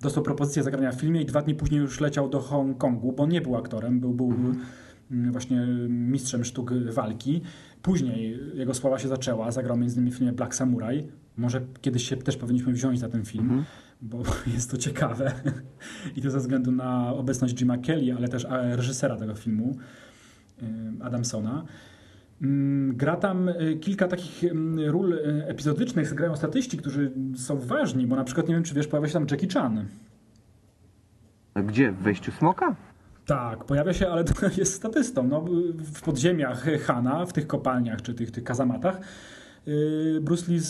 dostał propozycję zagrania w filmie i dwa dni później już leciał do Hongkongu, bo on nie był aktorem, był, był mm, właśnie mistrzem sztuk walki. Później jego sława się zaczęła, zagrał między innymi w filmie Black Samurai. Może kiedyś się też powinniśmy wziąć za ten film, bo jest to ciekawe. I to ze względu na obecność Jima Kelly, ale też e, reżysera tego filmu, Adamsona. Mm, Gra tam y, kilka takich mm, ról y, epizodycznych, grają statyści, którzy są ważni, bo na przykład, nie wiem czy wiesz, pojawia się tam Jackie Chan. Gdzie? W wejściu smoka? Tak, pojawia się, ale to jest statystą. No, w podziemiach Hana, w tych kopalniach czy tych, tych kazamatach, Bruce Lee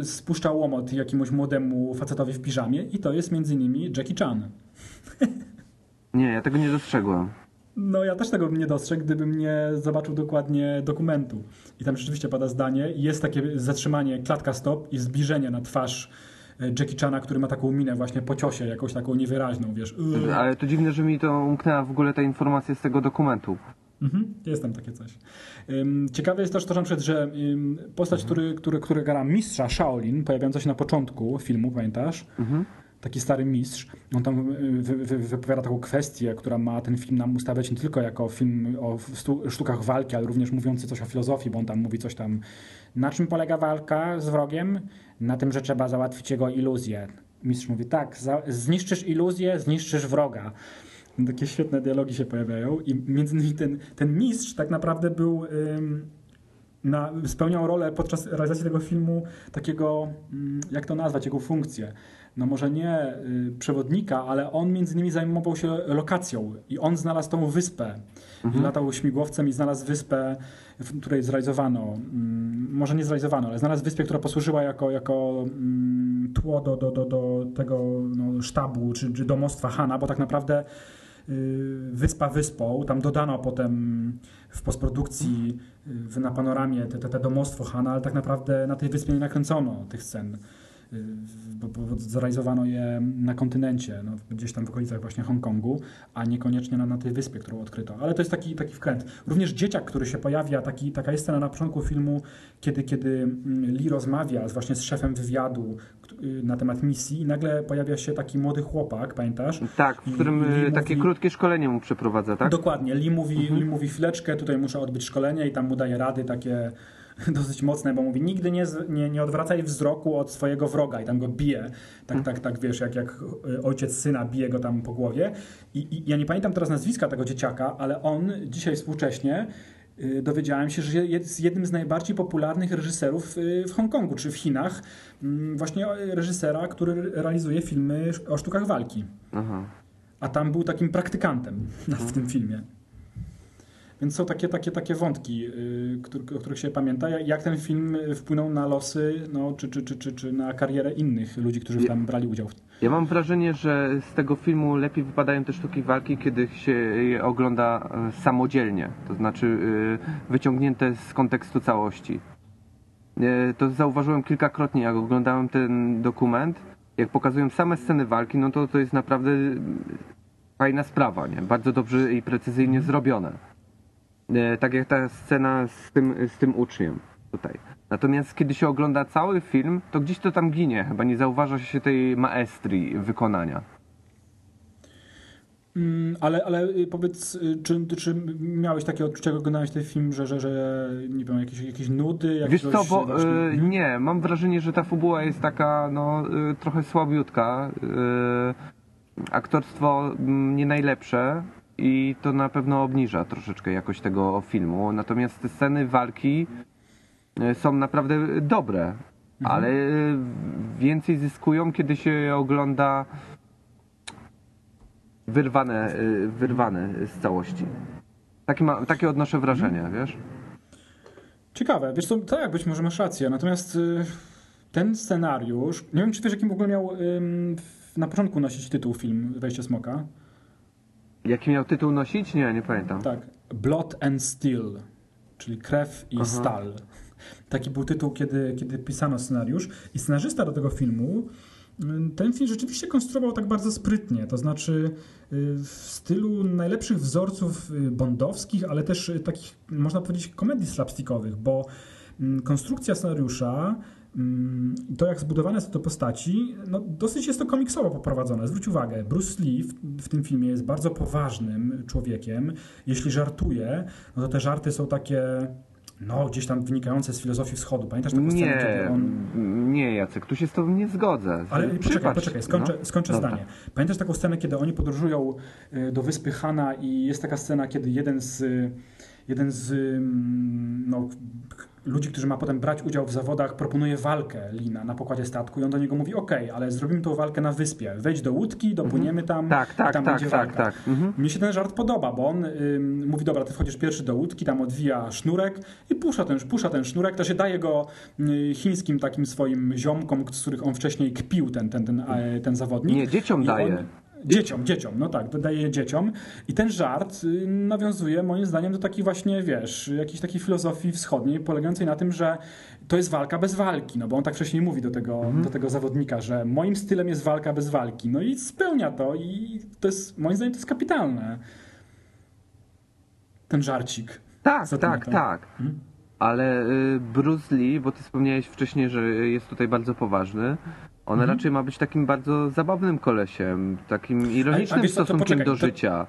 y, spuszcza łomot jakiemuś młodemu facetowi w piżamie i to jest między innymi Jackie Chan. Nie, ja tego nie dostrzegłem. No ja też tego bym nie dostrzegł, gdybym nie zobaczył dokładnie dokumentu. I tam rzeczywiście pada zdanie jest takie zatrzymanie, klatka stop i zbliżenie na twarz e, Jackie Chana, który ma taką minę właśnie po ciosie, jakąś taką niewyraźną, wiesz. Yy. Ale to dziwne, że mi to umknęła w ogóle ta informacja z tego dokumentu. Mhm, jest tam takie coś. Ciekawe jest też to, że, na przykład, że postać, który, który, który gra mistrza Shaolin, pojawiająca się na początku filmu, pamiętasz? Taki stary mistrz. On tam y, wy, wy, wypowiada taką kwestię, która ma ten film nam ustawiać nie tylko jako film o sztukach walki, ale również mówiący coś o filozofii, bo on tam mówi coś tam. Na czym polega walka z wrogiem? Na tym, że trzeba załatwić jego iluzję. Mistrz mówi, tak, zniszczysz iluzję, zniszczysz wroga. Takie świetne dialogi się pojawiają i między innymi ten, ten mistrz tak naprawdę był ym, na, spełniał rolę podczas realizacji tego filmu takiego, mm, jak to nazwać, jego funkcję. No może nie y, przewodnika, ale on między innymi zajmował się lokacją i on znalazł tą wyspę. I latał śmigłowcem i znalazł wyspę, w której zrealizowano, mm, może nie zrealizowano, ale znalazł wyspę, która posłużyła jako, jako mm, tło do, do, do, do tego no, sztabu czy, czy domostwa Hana, bo tak naprawdę wyspa wyspą, tam dodano potem w postprodukcji y, na panoramie te, te, te domostwo Hana, ale tak naprawdę na tej wyspie nie nakręcono tych scen. Y, Bo, bo zrealizowano je na kontynencie, no, gdzieś tam w okolicach właśnie Hongkongu, a niekoniecznie na, na tej wyspie, którą odkryto. Ale to jest taki, taki wkręt. Również dzieciak, który się pojawia, taki, taka jest scena na początku filmu, kiedy, kiedy mm, Lee rozmawia z, właśnie z szefem wywiadu y, na temat misji i nagle pojawia się taki młody chłopak, pamiętasz? Tak, w którym Lee y, takie mówi- krótkie szkolenie mu przeprowadza, tak? Dokładnie. Lee mówi, Lee mówi chwileczkę, tutaj muszę odbyć szkolenie i tam mu daje rady takie dosyć mocne, bo mówi nigdy nie, nie, nie odwracaj wzroku od swojego wroga i tam go bije. Tak, tak, tak, wiesz, jak, jak y, ojciec syna bije go tam po głowie. I, I ja nie pamiętam teraz nazwiska tego dzieciaka, ale on dzisiaj współcześnie y, dowiedziałem się, że jest jednym z najbardziej popularnych reżyserów y, w Hongkongu czy w Chinach. Mm, Właśnie y, reżysera, który realizuje filmy o sztukach walki Aha. a tam był takim praktykantem w tym filmie. Więc są takie, takie, takie wątki, o których się pamięta. Jak, ten film wpłynął na losy, no, czy, czy, czy, czy, czy na karierę innych ludzi, którzy tam brali udział. Ja mam wrażenie, że z tego filmu lepiej wypadają te sztuki walki, kiedy się je ogląda e, samodzielnie, to znaczy e, wyciągnięte z kontekstu całości. E, To zauważyłem kilkakrotnie, jak oglądałem ten dokument. Jak pokazują same sceny walki, no to to jest naprawdę fajna sprawa, nie? Bardzo dobrze i precyzyjnie zrobione. Tak jak ta scena z tym, z tym uczniem tutaj. Natomiast kiedy się ogląda cały film, to gdzieś to tam ginie. Chyba nie zauważa się tej maestrii wykonania. Mm, ale, ale y, powiedz, y, czy, czy miałeś takie odczucie, jak oglądałeś ten film, że, że, że nie wiem, jakieś, jakieś nudy? Wiesz jakiegoś co, bo właśnie- e, nie, mam wrażenie, że ta fabuła jest taka no, trochę słabiutka. Aktorstwo mm, nie najlepsze i to na pewno obniża troszeczkę jakość tego filmu. Natomiast te sceny walki są naprawdę dobre, ale e, więcej zyskują, kiedy się ogląda wyrwane, e, wyrwane z całości. Takie, ma, takie odnoszę wrażenie, wiesz? Ciekawe, wiesz co, tak, być może masz rację, natomiast y, ten scenariusz, nie wiem czy wiesz jakim w ogóle miał na początku nosić tytuł film Wejście Smoka. Jaki miał tytuł nosić? Nie, nie pamiętam. Tak, Blood and Steel, czyli krew i Aha. stal. Taki był tytuł, kiedy, kiedy pisano scenariusz i scenarzysta do tego filmu y, ten film rzeczywiście konstruował tak bardzo sprytnie, to znaczy y, w stylu najlepszych wzorców y, bondowskich, ale też y, takich, można powiedzieć, komedii slapstickowych, bo mm, konstrukcja scenariusza mm, to, jak zbudowane są te postaci, no dosyć jest to komiksowo poprowadzone. Zwróć uwagę, Bruce Lee w, w tym filmie jest bardzo poważnym człowiekiem. Jeśli żartuje, no to te żarty są takie, no gdzieś tam wynikające z filozofii wschodu. Pamiętasz taką scenę, Nie, kiedy on... nie Jacek, tu się z tobą nie zgodzę. Ale poczekaj, Przypatrz, poczekaj, skończę, no. skończę zdanie. Pamiętasz taką scenę, kiedy oni podróżują y, do wyspy Hana i jest taka scena, kiedy jeden z, y, jeden z no, ludzi, którzy ma potem brać udział w zawodach, proponuje walkę Lina na pokładzie statku i on do niego mówi, okej, ale zrobimy tą walkę na wyspie. Wejdź do łódki, dopłyniemy tam Tak, tak, tam tak, będzie tak, walka. tak. Mhm. Mnie się ten żart podoba, bo on ym, mówi, dobra, ty wchodzisz pierwszy do łódki, tam odwija sznurek i pusza ten, pusza ten sznurek, to się daje go y, chińskim takim swoim ziomkom, z których on wcześniej kpił, ten, ten, ten, ten zawodnik. Nie, dzieciom I daje. On, dzieciom, dzieciom, no tak, daje je dzieciom. I ten żart y, nawiązuje moim zdaniem do takiej właśnie, wiesz, jakiejś takiej filozofii wschodniej, polegającej na tym, że to jest walka bez walki, no bo on tak wcześniej mówi do tego, Mhm. do tego zawodnika, że moim stylem jest walka bez walki. No i spełnia to i to jest, moim zdaniem to jest kapitalne. Ten żarcik. Tak, tak, tak. Mhm. Ale y, Bruce Lee, bo ty wspomniałeś wcześniej, że jest tutaj bardzo poważny, on Mhm. raczej ma być takim bardzo zabawnym kolesiem, takim ironicznym stosunkiem poczekaj, do to- życia.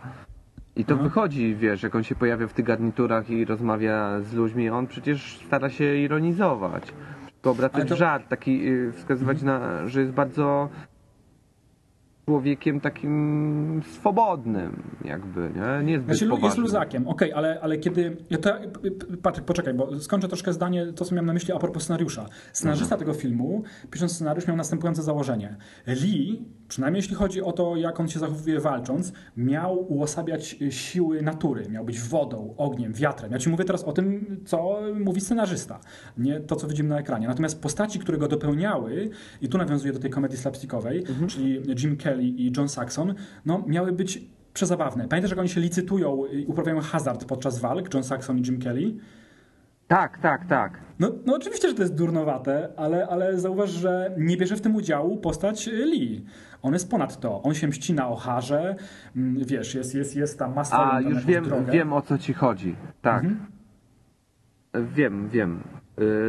I to Aha. wychodzi, wiesz, jak on się pojawia w tych garniturach i rozmawia z ludźmi, on przecież stara się ironizować. Tylko obracać to- żart, taki y, wskazywać na, że jest bardzo człowiekiem takim swobodnym, jakby, nie? Niezbyt Znaczy, lu- jest poważnym. luzakiem, okej, ale, ale kiedy. Ja to, Patryk, poczekaj, bo skończę troszkę zdanie, to co miałem na myśli a propos scenariusza. Scenarzysta tego filmu, pisząc scenariusz, miał następujące założenie. Lee, przynajmniej jeśli chodzi o to, jak on się zachowuje walcząc, miał uosabiać siły natury. Miał być wodą, ogniem, wiatrem. Ja ci mówię teraz o tym, co mówi scenarzysta, nie to, co widzimy na ekranie. Natomiast postaci, które go dopełniały, i tu nawiązuję do tej komedii slapstickowej, czyli Jim Kelly i John Saxon, no, miały być przezabawne. Pamiętasz, jak oni się licytują i uprawiają hazard podczas walk, John Saxon i Jim Kelly? Tak, tak, tak. No, no oczywiście, że to jest durnowate, ale, ale zauważ, że nie bierze w tym udziału postać Lee. On jest ponad to. On się mści na ocharze, mm, wiesz, jest, jest, jest tam masa... A, już wiem, drogę. wiem o co ci chodzi. Tak. Mhm. Wiem, wiem.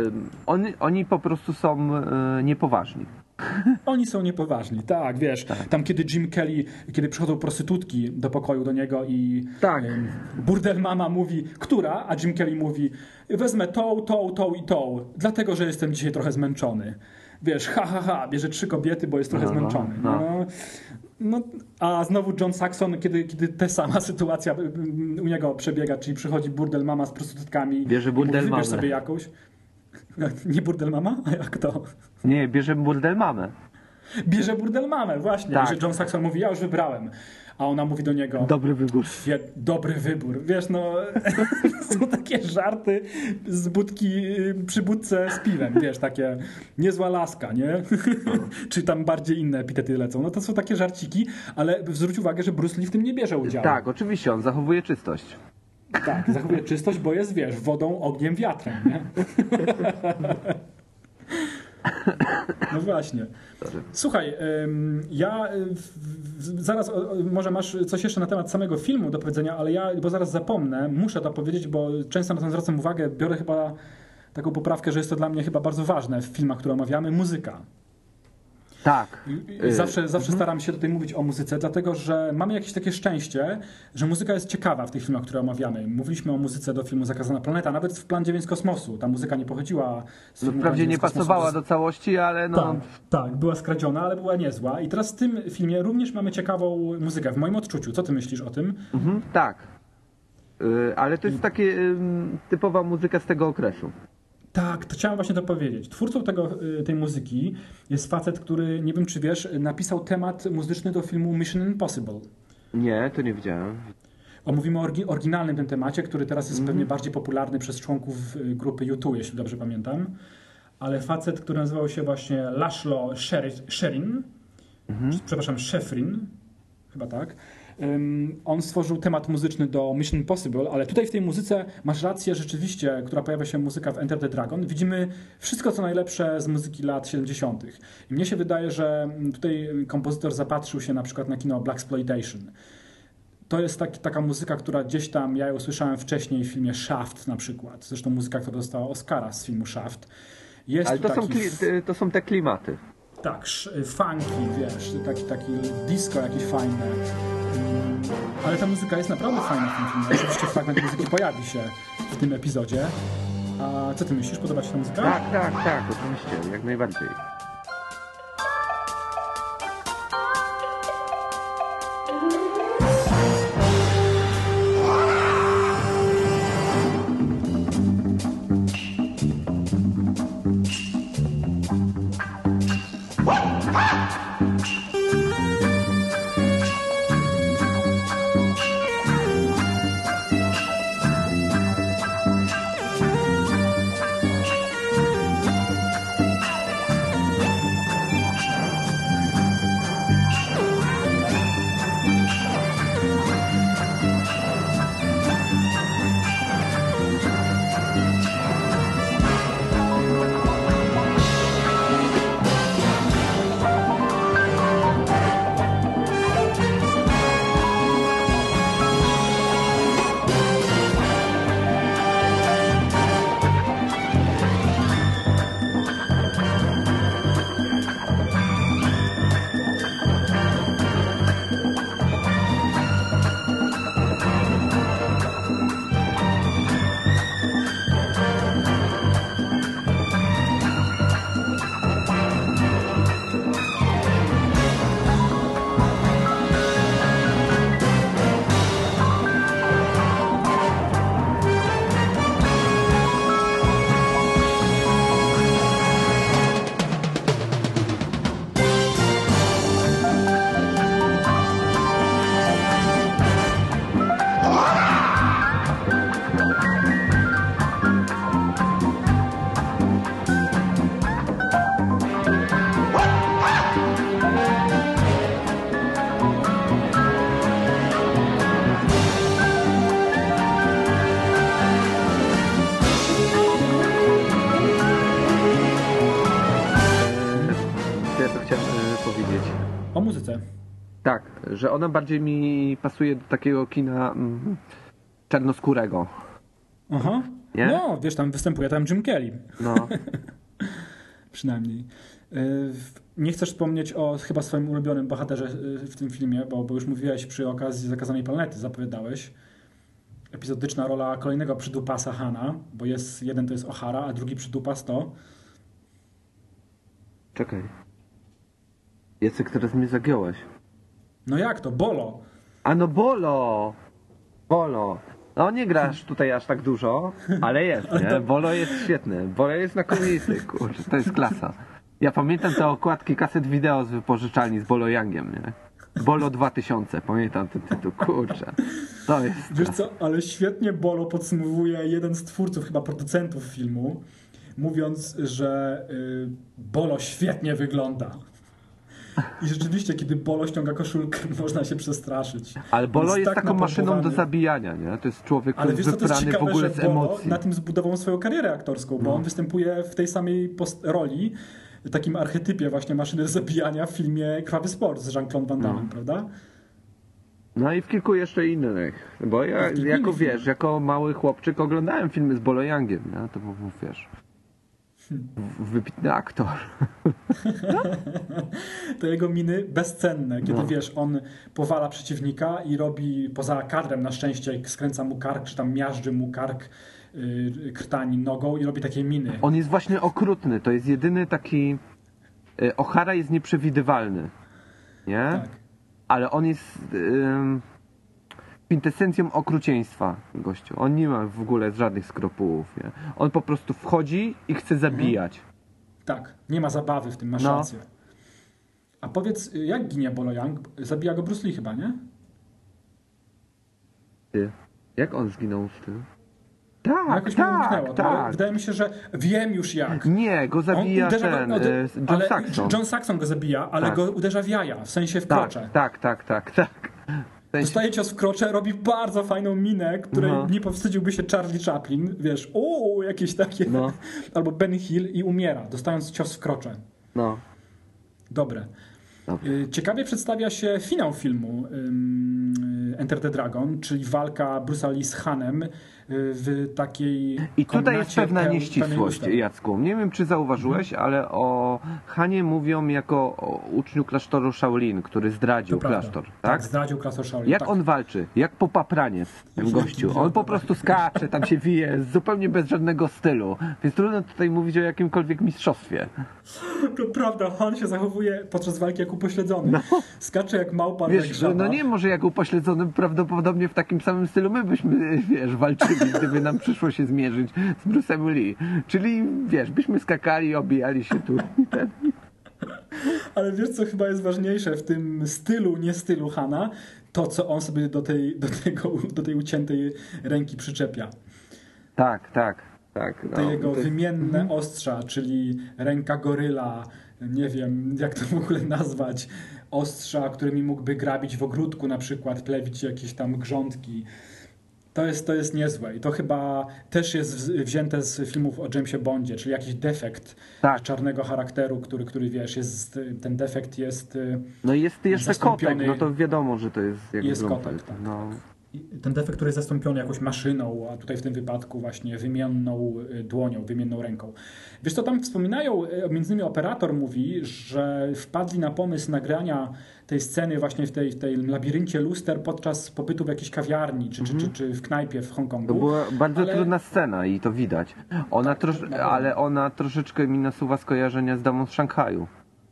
Ym, oni, oni po prostu są y, niepoważni. Oni są niepoważni, tak, wiesz. Tam kiedy Jim Kelly, kiedy przychodzą prostytutki do pokoju do niego i Tak. em, burdel mama mówi, która? A Jim Kelly mówi, wezmę tą, tą, tą i tą, dlatego, że jestem dzisiaj trochę zmęczony. Wiesz, ha, ha, ha, bierze trzy kobiety, bo jest trochę No, no, zmęczony. no. No, no, a znowu John Saxon, kiedy, kiedy ta sama sytuacja u niego przebiega, czyli przychodzi burdel mama z prostytutkami. Bierze mówi, burdel mamę. sobie jakąś. Nie burdel mama? A jak to? Nie, bierze burdel mamę. Bierze burdel mamę, właśnie. Tak. Że John Saxon mówi, ja już wybrałem. A ona mówi do niego, Dobry wybór. "Wie- dobry wybór. Wiesz, no, są takie żarty z budki przy budce z piwem, wiesz, takie niezła laska, nie? Czy tam bardziej inne epitety lecą. No to są takie żarciki, ale zwróć uwagę, że Bruce Lee w tym nie bierze udziału. Tak, oczywiście, on zachowuje czystość. Tak, zachowuje czystość, bo jest, wiesz, wodą, ogniem, wiatrem, nie? No właśnie. Słuchaj, ja w- zaraz, może masz coś jeszcze na temat samego filmu do powiedzenia, ale ja, bo zaraz zapomnę, muszę to powiedzieć, bo często na to zwracam uwagę, biorę chyba taką poprawkę, że jest to dla mnie chyba bardzo ważne w filmach, które omawiamy, muzyka. Tak. I- i Y, Zawsze, zawsze staram się tutaj mówić o muzyce, dlatego że mamy jakieś takie szczęście, że muzyka jest ciekawa w tych filmach, które omawiamy. Mówiliśmy o muzyce do filmu Zakazana Planeta, nawet w Plan 9 z kosmosu. Ta muzyka nie pochodziła z No, filmu wprawdzie Plan nie 9 z kosmosu. pasowała do całości, ale no. Tak, tak, była skradziona, ale była niezła. I teraz w tym filmie również mamy ciekawą muzykę, w moim odczuciu. Co ty myślisz o tym? Mhm, tak. Y, ale to jest takie ym, typowa muzyka z tego okresu. Tak, to chciałem właśnie to powiedzieć. Twórcą tego, y, tej muzyki jest facet, który, nie wiem czy wiesz, napisał temat muzyczny do filmu Mission Impossible. Nie, to nie widziałem. Omówimy o orgi- oryginalnym tym temacie, który teraz jest pewnie bardziej popularny przez członków y, grupy U2, jeśli dobrze pamiętam. Ale facet, który nazywał się właśnie Laszlo Sheri- Sherin, przepraszam, Shefrin, chyba tak. On stworzył temat muzyczny do Mission Impossible, ale tutaj w tej muzyce masz rację rzeczywiście, która pojawia się muzyka w Enter the Dragon. Widzimy wszystko, co najlepsze z muzyki lat 70. I mnie się wydaje, że tutaj kompozytor zapatrzył się na przykład na kino Black Exploitation. To jest taki, taka muzyka, która gdzieś tam, ja ją słyszałem wcześniej w filmie Shaft na przykład. Zresztą muzyka, która dostała Oscara z filmu Shaft. Jest Ale to są, taki y, to są te klimaty. Tak, sz- funky, wiesz, taki, taki disco jakieś fajne. Mm, Ale ta muzyka jest naprawdę fajna w tym filmie. Oczywiście fragment muzyki pojawi się w tym epizodzie. A co ty myślisz? Podoba ci się ta muzyka? Tak, tak, tak, oczywiście, jak najbardziej. Że ona bardziej mi pasuje do takiego kina mm, czarnoskórego. Aha. Nie? No, wiesz, tam występuje tam Jim Kelly. No, Przynajmniej. W- Nie chcesz wspomnieć o chyba swoim ulubionym bohaterze y, w tym filmie, bo, bo już mówiłeś przy okazji Zakazanej Planety, zapowiadałeś. Epizodyczna rola kolejnego przydupasa Hana, bo jest jeden to jest O'Hara, a drugi przydupas to... czekaj. Jacek, teraz mnie zagiąłeś. No jak to? Bolo! A no Bolo! Bolo. No nie grasz tutaj aż tak dużo, ale jest, nie? Bolo jest świetny. Bolo jest znakomity, kurczę, to jest klasa. Ja pamiętam te okładki kaset wideo z wypożyczalni z Bolo Youngiem, nie? Bolo 2000, pamiętam ten tytuł, kurczę. To jest... Wiesz co, ale świetnie Bolo podsumowuje jeden z twórców, chyba producentów filmu, mówiąc, że y, Bolo świetnie wygląda. I rzeczywiście, kiedy Bolo ściąga koszulkę, można się przestraszyć. Ale Bolo On jest tak taką maszyną do zabijania, nie? To jest człowiek to jest wyprany w ciekawe, ogóle że z emocji. na tym zbudował swoją karierę aktorską, bo No. on występuje w tej samej roli, takim archetypie właśnie maszyny do zabijania w filmie Krwawy Sport z Jean-Claude Van Damme, No. prawda? No i w kilku jeszcze innych. Bo ja W jako wiesz, jako mały chłopczyk oglądałem filmy z Bolo Youngiem, nie? To był, wiesz, w- wybitny aktor. to jego miny bezcenne, kiedy No. wiesz, on powala przeciwnika i robi poza kadrem na szczęście, skręca mu kark, czy tam miażdży mu kark yy, krtani nogą i robi takie miny. On jest właśnie okrutny, to jest jedyny taki... y, O'Hara jest nieprzewidywalny, nie? Tak. Ale on jest kwintesencją okrucieństwa, gościu. On nie ma w ogóle żadnych skrupułów, nie? On po prostu wchodzi i chce zabijać. Tak, nie ma zabawy w tym, masz No. rację. A powiedz, y, jak ginie Bolo Young? Zabija go Bruce Lee chyba, nie? Ty, jak on zginął z tym? No Tak, Jakoś tak, to tak. Wydaje mi się, że wiem już jak. Nie, go zabija uderza ten, go, e, John ale Saxon. John Saxon go zabija, ale Tak. go uderza w jaja, w sensie w tak, krocze. tak, tak, tak, tak. Sensie- Dostaje cios w krocze, robi bardzo fajną minę, której No. nie powstydziłby się Charlie Chaplin, wiesz, o jakieś takie, No. albo Ben Hill i umiera, dostając cios w krocze. No, Dobre. Y, Ciekawie przedstawia się finał filmu Enter the Dragon, czyli walka Bruce'a Lee z Hanem y, w takiej I tutaj jest pewna peł- nieścisłość. Jacku. Nie wiem, czy zauważyłeś, Mhm. ale o Hanie mówią jako o uczniu klasztoru Shaolin, który zdradził klasztor, Tak, tak? zdradził klasztor Shaolin. Jak tak. on walczy? Jak popapraniec, ten gościu. On po prostu skacze, tam się wije, zupełnie bez żadnego stylu. Więc trudno tutaj mówić o jakimkolwiek mistrzostwie. To prawda, Han się zachowuje podczas walki jak upośledzony. Skacze jak małpa, jak Wiesz, żaba. no nie może jak upośledzony, prawdopodobnie w takim samym stylu my byśmy, wiesz, walczyli, gdyby nam przyszło się zmierzyć z Bruce'em Lee. Czyli, wiesz, byśmy skakali, obijali się tu i ten. Ale wiesz, co chyba jest ważniejsze w tym stylu, nie stylu Hana? To, co on sobie do tej, do tego, do tej uciętej ręki przyczepia. Tak, tak, tak. No, Te jego to wymienne ostrza, czyli ręka goryla, nie wiem, jak to w ogóle nazwać, ostrza, którymi mógłby grabić w ogródku na przykład, plewić jakieś tam grządki. To jest, to jest niezłe i to chyba też jest wz- wzięte z filmów o Jamesie Bondzie, czyli jakiś defekt Tak. czarnego charakteru, który, który wiesz, jest, ten defekt jest... No jest jeszcze kotek, no to wiadomo, że to jest jakby Jest kotek, tak. No. Ten defekt, który jest zastąpiony jakąś maszyną, a tutaj w tym wypadku właśnie wymienną y, dłonią, wymienną ręką. Wiesz co, tam wspominają, y, między innymi operator mówi, że wpadli na pomysł nagrania tej sceny właśnie w tej, w tej labiryncie luster podczas pobytu w jakiejś kawiarni, czy, czy, czy, czy w knajpie w Hongkongu. To była bardzo Ale- trudna scena i to widać. Ona trosz... na pewno. Ale ona troszeczkę mi nasuwa skojarzenia z damą z Szanghaju.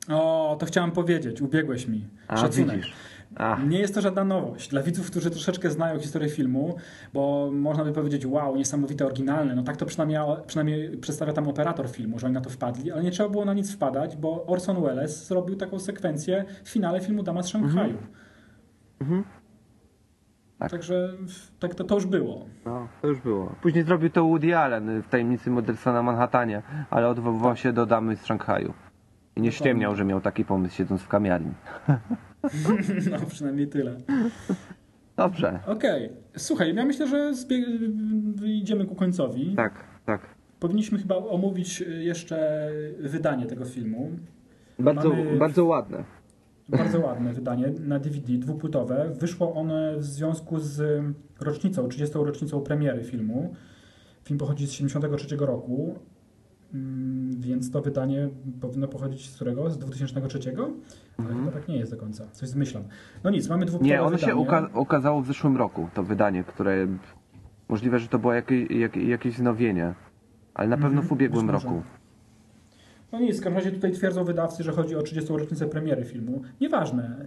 O, to chciałem powiedzieć, ubiegłeś mi. A, Szacunek. widzisz. A, Nie jest to żadna nowość. Dla widzów, którzy troszeczkę znają historię filmu, bo można by powiedzieć, wow, niesamowite, oryginalne. No tak to przynajmniej, przynajmniej przedstawia tam operator filmu, że oni na to wpadli, ale nie trzeba było na nic wpadać, bo Orson Welles zrobił taką sekwencję w finale filmu Dama z Szanghaju. Tak. Także tak to, to już było. no, to już było. Później zrobił to Woody Allen w Tajemnicy Morderstwa na Manhattanie, ale odwoływał się do damy z Szanghaju. I nie ściemniał, że miał taki pomysł siedząc w kawiarni. No przynajmniej tyle. Dobrze. Okej, słuchaj, ja myślę, że idziemy ku końcowi. Tak, tak. Powinniśmy chyba omówić jeszcze wydanie tego filmu. Bardzo, Mamy- bardzo ładne. Bardzo ładne wydanie na DVD, dwupłytowe. Wyszło one w związku z rocznicą, 30. rocznicą premiery filmu. Film pochodzi z 73 roku, więc to wydanie powinno pochodzić z którego? Z 2003? Ale chyba tak nie jest do końca. Coś zmyślam. No nic, mamy dwupłytowe Nie, ono się wydanie. uka- ukazało w zeszłym roku, to wydanie, które możliwe, że to było jakieś, jak, jakieś wznowienie, ale na pewno w ubiegłym roku. No nic, w każdym razie tutaj twierdzą wydawcy, że chodzi o 30. rocznicę premiery filmu. Nieważne.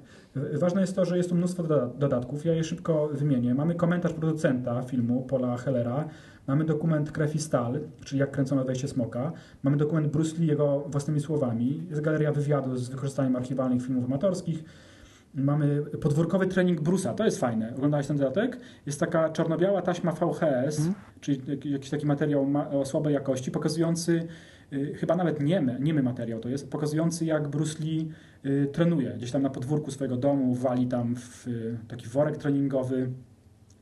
Ważne jest to, że jest tu mnóstwo doda- dodatków. Ja je szybko wymienię. Mamy komentarz producenta filmu, Paula Hellera. Mamy dokument Krew i Stal, czyli jak kręcono wejście smoka. Mamy dokument Bruce Lee jego własnymi słowami. Jest galeria wywiadu z wykorzystaniem archiwalnych filmów amatorskich. Mamy podwórkowy trening Bruce'a, to jest fajne. Oglądałeś ten dodatek? Jest taka czarno-biała taśma VHS, czyli jak- jakiś taki materiał ma- o słabej jakości, pokazujący, y, chyba nawet niemy, niemy materiał to jest, pokazujący jak Bruce Lee y, trenuje. Gdzieś tam na podwórku swojego domu, wali tam w y, taki worek treningowy,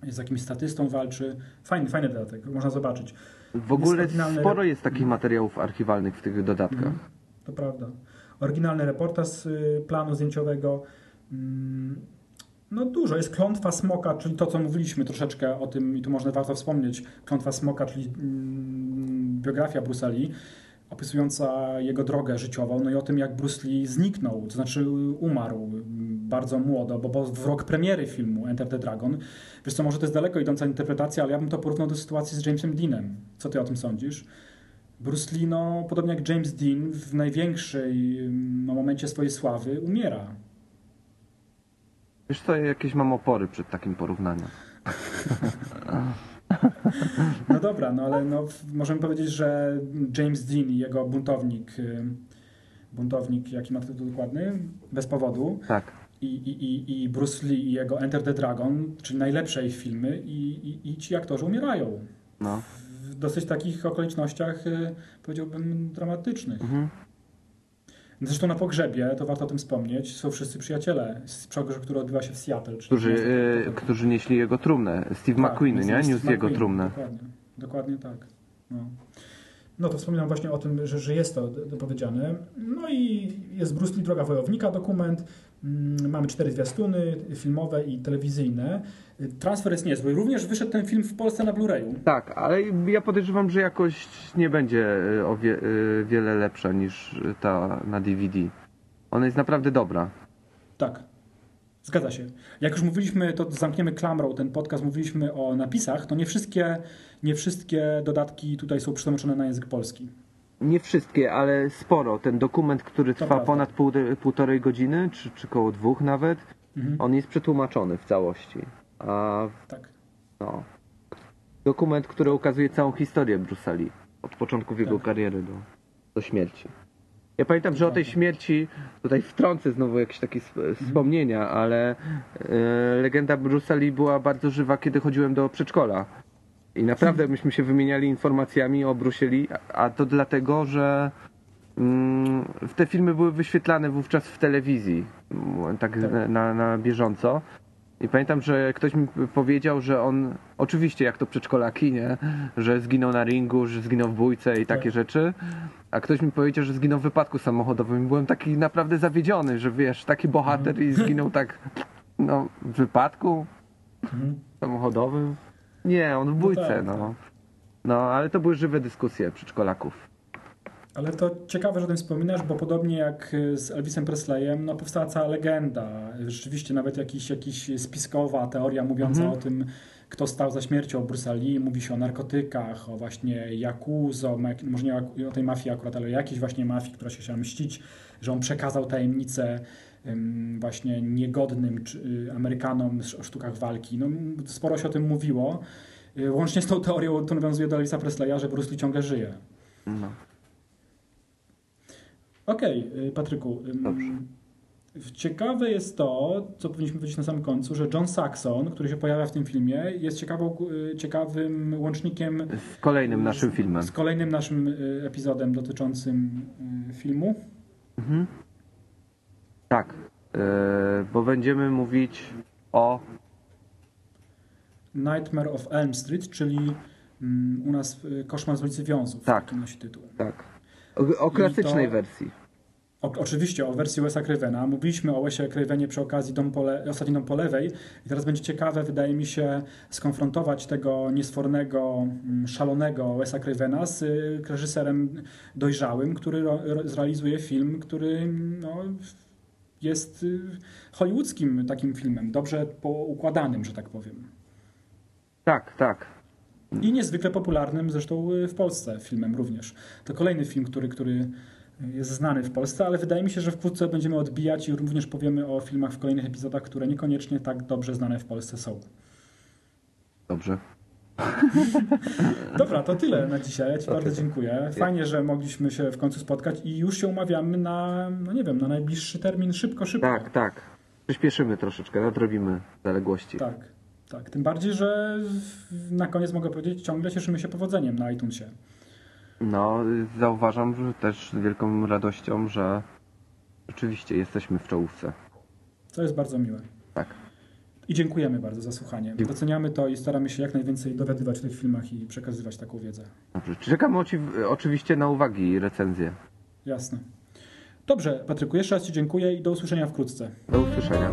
z jakimś statystą walczy. Fajny, fajny dodatek, można zobaczyć. W ogóle oryginalny sporo jest takich materiałów archiwalnych w tych dodatkach. To prawda. Oryginalny reportaż z y, planu zdjęciowego. Mm, No dużo. Jest klątwa smoka, czyli to, co mówiliśmy troszeczkę o tym i tu można warto wspomnieć. Klątwa smoka, czyli mm, biografia Bruce'a Lee, opisująca jego drogę życiową, no i o tym, jak Bruce Lee zniknął, to znaczy umarł mm, bardzo młodo, bo, bo w rok premiery filmu Enter the Dragon. Wiesz co, może to jest daleko idąca interpretacja, ale ja bym to porównał do sytuacji z Jamesem Deanem. Co ty o tym sądzisz? Bruce Lee, no, podobnie jak James Dean, w największej no, momencie swojej sławy umiera. Wiesz co, jakieś mam opory przed takim porównaniem. No dobra, no ale no, możemy powiedzieć, że James Dean i jego buntownik, y, buntownik, jaki ma tytuł dokładny, bez powodu, Tak. I, i, i, Bruce Lee i jego Enter the Dragon, czyli najlepsze ich filmy, i, i, i ci aktorzy umierają. No. W dosyć takich okolicznościach, y, powiedziałbym, dramatycznych. Mhm. Zresztą na pogrzebie, to warto o tym wspomnieć, są wszyscy przyjaciele z pogrzeb, który odbywa się w Seattle. Którzy, e, którzy nieśli jego trumnę. Steve Tak, McQueen, nie? Niósł jego McQueen, trumnę. Dokładnie, dokładnie tak. No. no to wspominam właśnie o tym, że, że jest to do- dopowiedziane. No i jest Bruce Lee, Droga Wojownika, dokument. Mm, Mamy cztery zwiastuny filmowe i telewizyjne. Transfer jest niezły. Również wyszedł ten film w Polsce na Blu-rayu. Tak, ale ja podejrzewam, że jakość nie będzie e, o wie, e, wiele lepsza niż ta na DVD. Ona jest naprawdę dobra. Tak. Zgadza się. Jak już mówiliśmy, to zamkniemy klamrą ten podcast, mówiliśmy o napisach, to nie wszystkie, nie wszystkie dodatki tutaj są przetłumaczone na język polski. Nie wszystkie, ale sporo. Ten dokument, który trwa prawda. ponad pół, półtorej godziny, czy, czy koło dwóch nawet, Mhm. on jest przetłumaczony w całości. A Tak. no, dokument, który ukazuje całą historię Bruce'a Lee. Od początków jego Tak. kariery do, do śmierci. Ja pamiętam, że o tej Prawda. śmierci, tutaj wtrącę znowu jakieś takie sp- wspomnienia, ale e, legenda Bruce'a Lee była bardzo żywa, kiedy chodziłem do przedszkola. I naprawdę myśmy się wymieniali informacjami o Bruce'ie Lee, a- to dlatego, że mm, te filmy były wyświetlane wówczas w telewizji, mm, tak Tak. na, na, bieżąco. I pamiętam, że ktoś mi powiedział, że on, oczywiście jak to przedszkolaki, nie? Że zginął na ringu, że zginął w bójce i takie Tak. rzeczy. A ktoś mi powiedział, że zginął w wypadku samochodowym. I byłem taki naprawdę zawiedziony, że wiesz, taki bohater i zginął tak, no, w wypadku Mhm. samochodowym. Nie, on w bójce, tak, no. No, ale to były żywe dyskusje przedszkolaków. Ale to ciekawe, że o tym wspominasz, bo podobnie jak z Elvisem Presleyem, no powstała cała legenda. Rzeczywiście nawet jakiś, jakiś spiskowa teoria mówiąca Mhm. o tym, kto stał za śmiercią Bruce'a Lee. Mówi się o narkotykach, o właśnie Yakuzo, ma- może nie o- tej mafii akurat, ale o jakiejś właśnie mafii, która się chciała mścić, że on przekazał tajemnicę właśnie niegodnym y, Amerykanom o sztukach walki. No, sporo się o tym mówiło. Y, Łącznie z tą teorią to nawiązuje do Elvisa Presleya, że Bruce Lee ciągle żyje. No. Okej, y, Patryku. Dobrze. Ciekawe jest to, co powinniśmy powiedzieć na samym końcu, że John Saxon, który się pojawia w tym filmie, jest ciekawą, y, ciekawym łącznikiem Z kolejnym naszym filmem. z kolejnym naszym epizodem dotyczącym filmu. Mhm. Tak, e, bo będziemy mówić o Nightmare of Elm Street, czyli mm, u nas y, Koszmar z ulicy Wiązów. Tak. Nosi tytuł. tak, o, o klasycznej to- wersji. O, oczywiście o wersji Wes'a Cravena. Mówiliśmy o Wesie Cravenie przy okazji dom po le, ostatni dom po lewej i teraz będzie ciekawe, wydaje mi się, skonfrontować tego niesfornego, mm, szalonego Wes'a Cravena z y, reżyserem dojrzałym, który ro, ro, zrealizuje film, który no, jest y, hollywoodzkim takim filmem, dobrze poukładanym, że tak powiem. Tak, tak. I niezwykle popularnym zresztą y, w Polsce filmem również. To kolejny film, który, który jest znany w Polsce, ale wydaje mi się, że wkrótce będziemy odbijać i również powiemy o filmach w kolejnych epizodach, które niekoniecznie tak dobrze znane w Polsce są. Dobrze. Dobra, to tyle na dzisiaj. Ja Ci bardzo dziękuję. Fajnie, że mogliśmy się w końcu spotkać i już się umawiamy na, no nie wiem, na najbliższy termin szybko, szybko. Tak, tak. Przyspieszymy troszeczkę, nadrobimy zaległości. Tak, tak. Tym bardziej, że na koniec mogę powiedzieć, ciągle cieszymy się powodzeniem na iTunesie. No, zauważam że też z wielką radością, że rzeczywiście jesteśmy w czołówce. Co jest bardzo miłe. Tak. I dziękujemy bardzo za słuchanie. Doceniamy to i staramy się jak najwięcej dowiadywać o tych filmach i przekazywać taką wiedzę. Dobrze. Czekamy oci- oczywiście na uwagi i recenzje. Jasne. Dobrze, Patryku, jeszcze raz Ci dziękuję i do usłyszenia wkrótce. Do usłyszenia.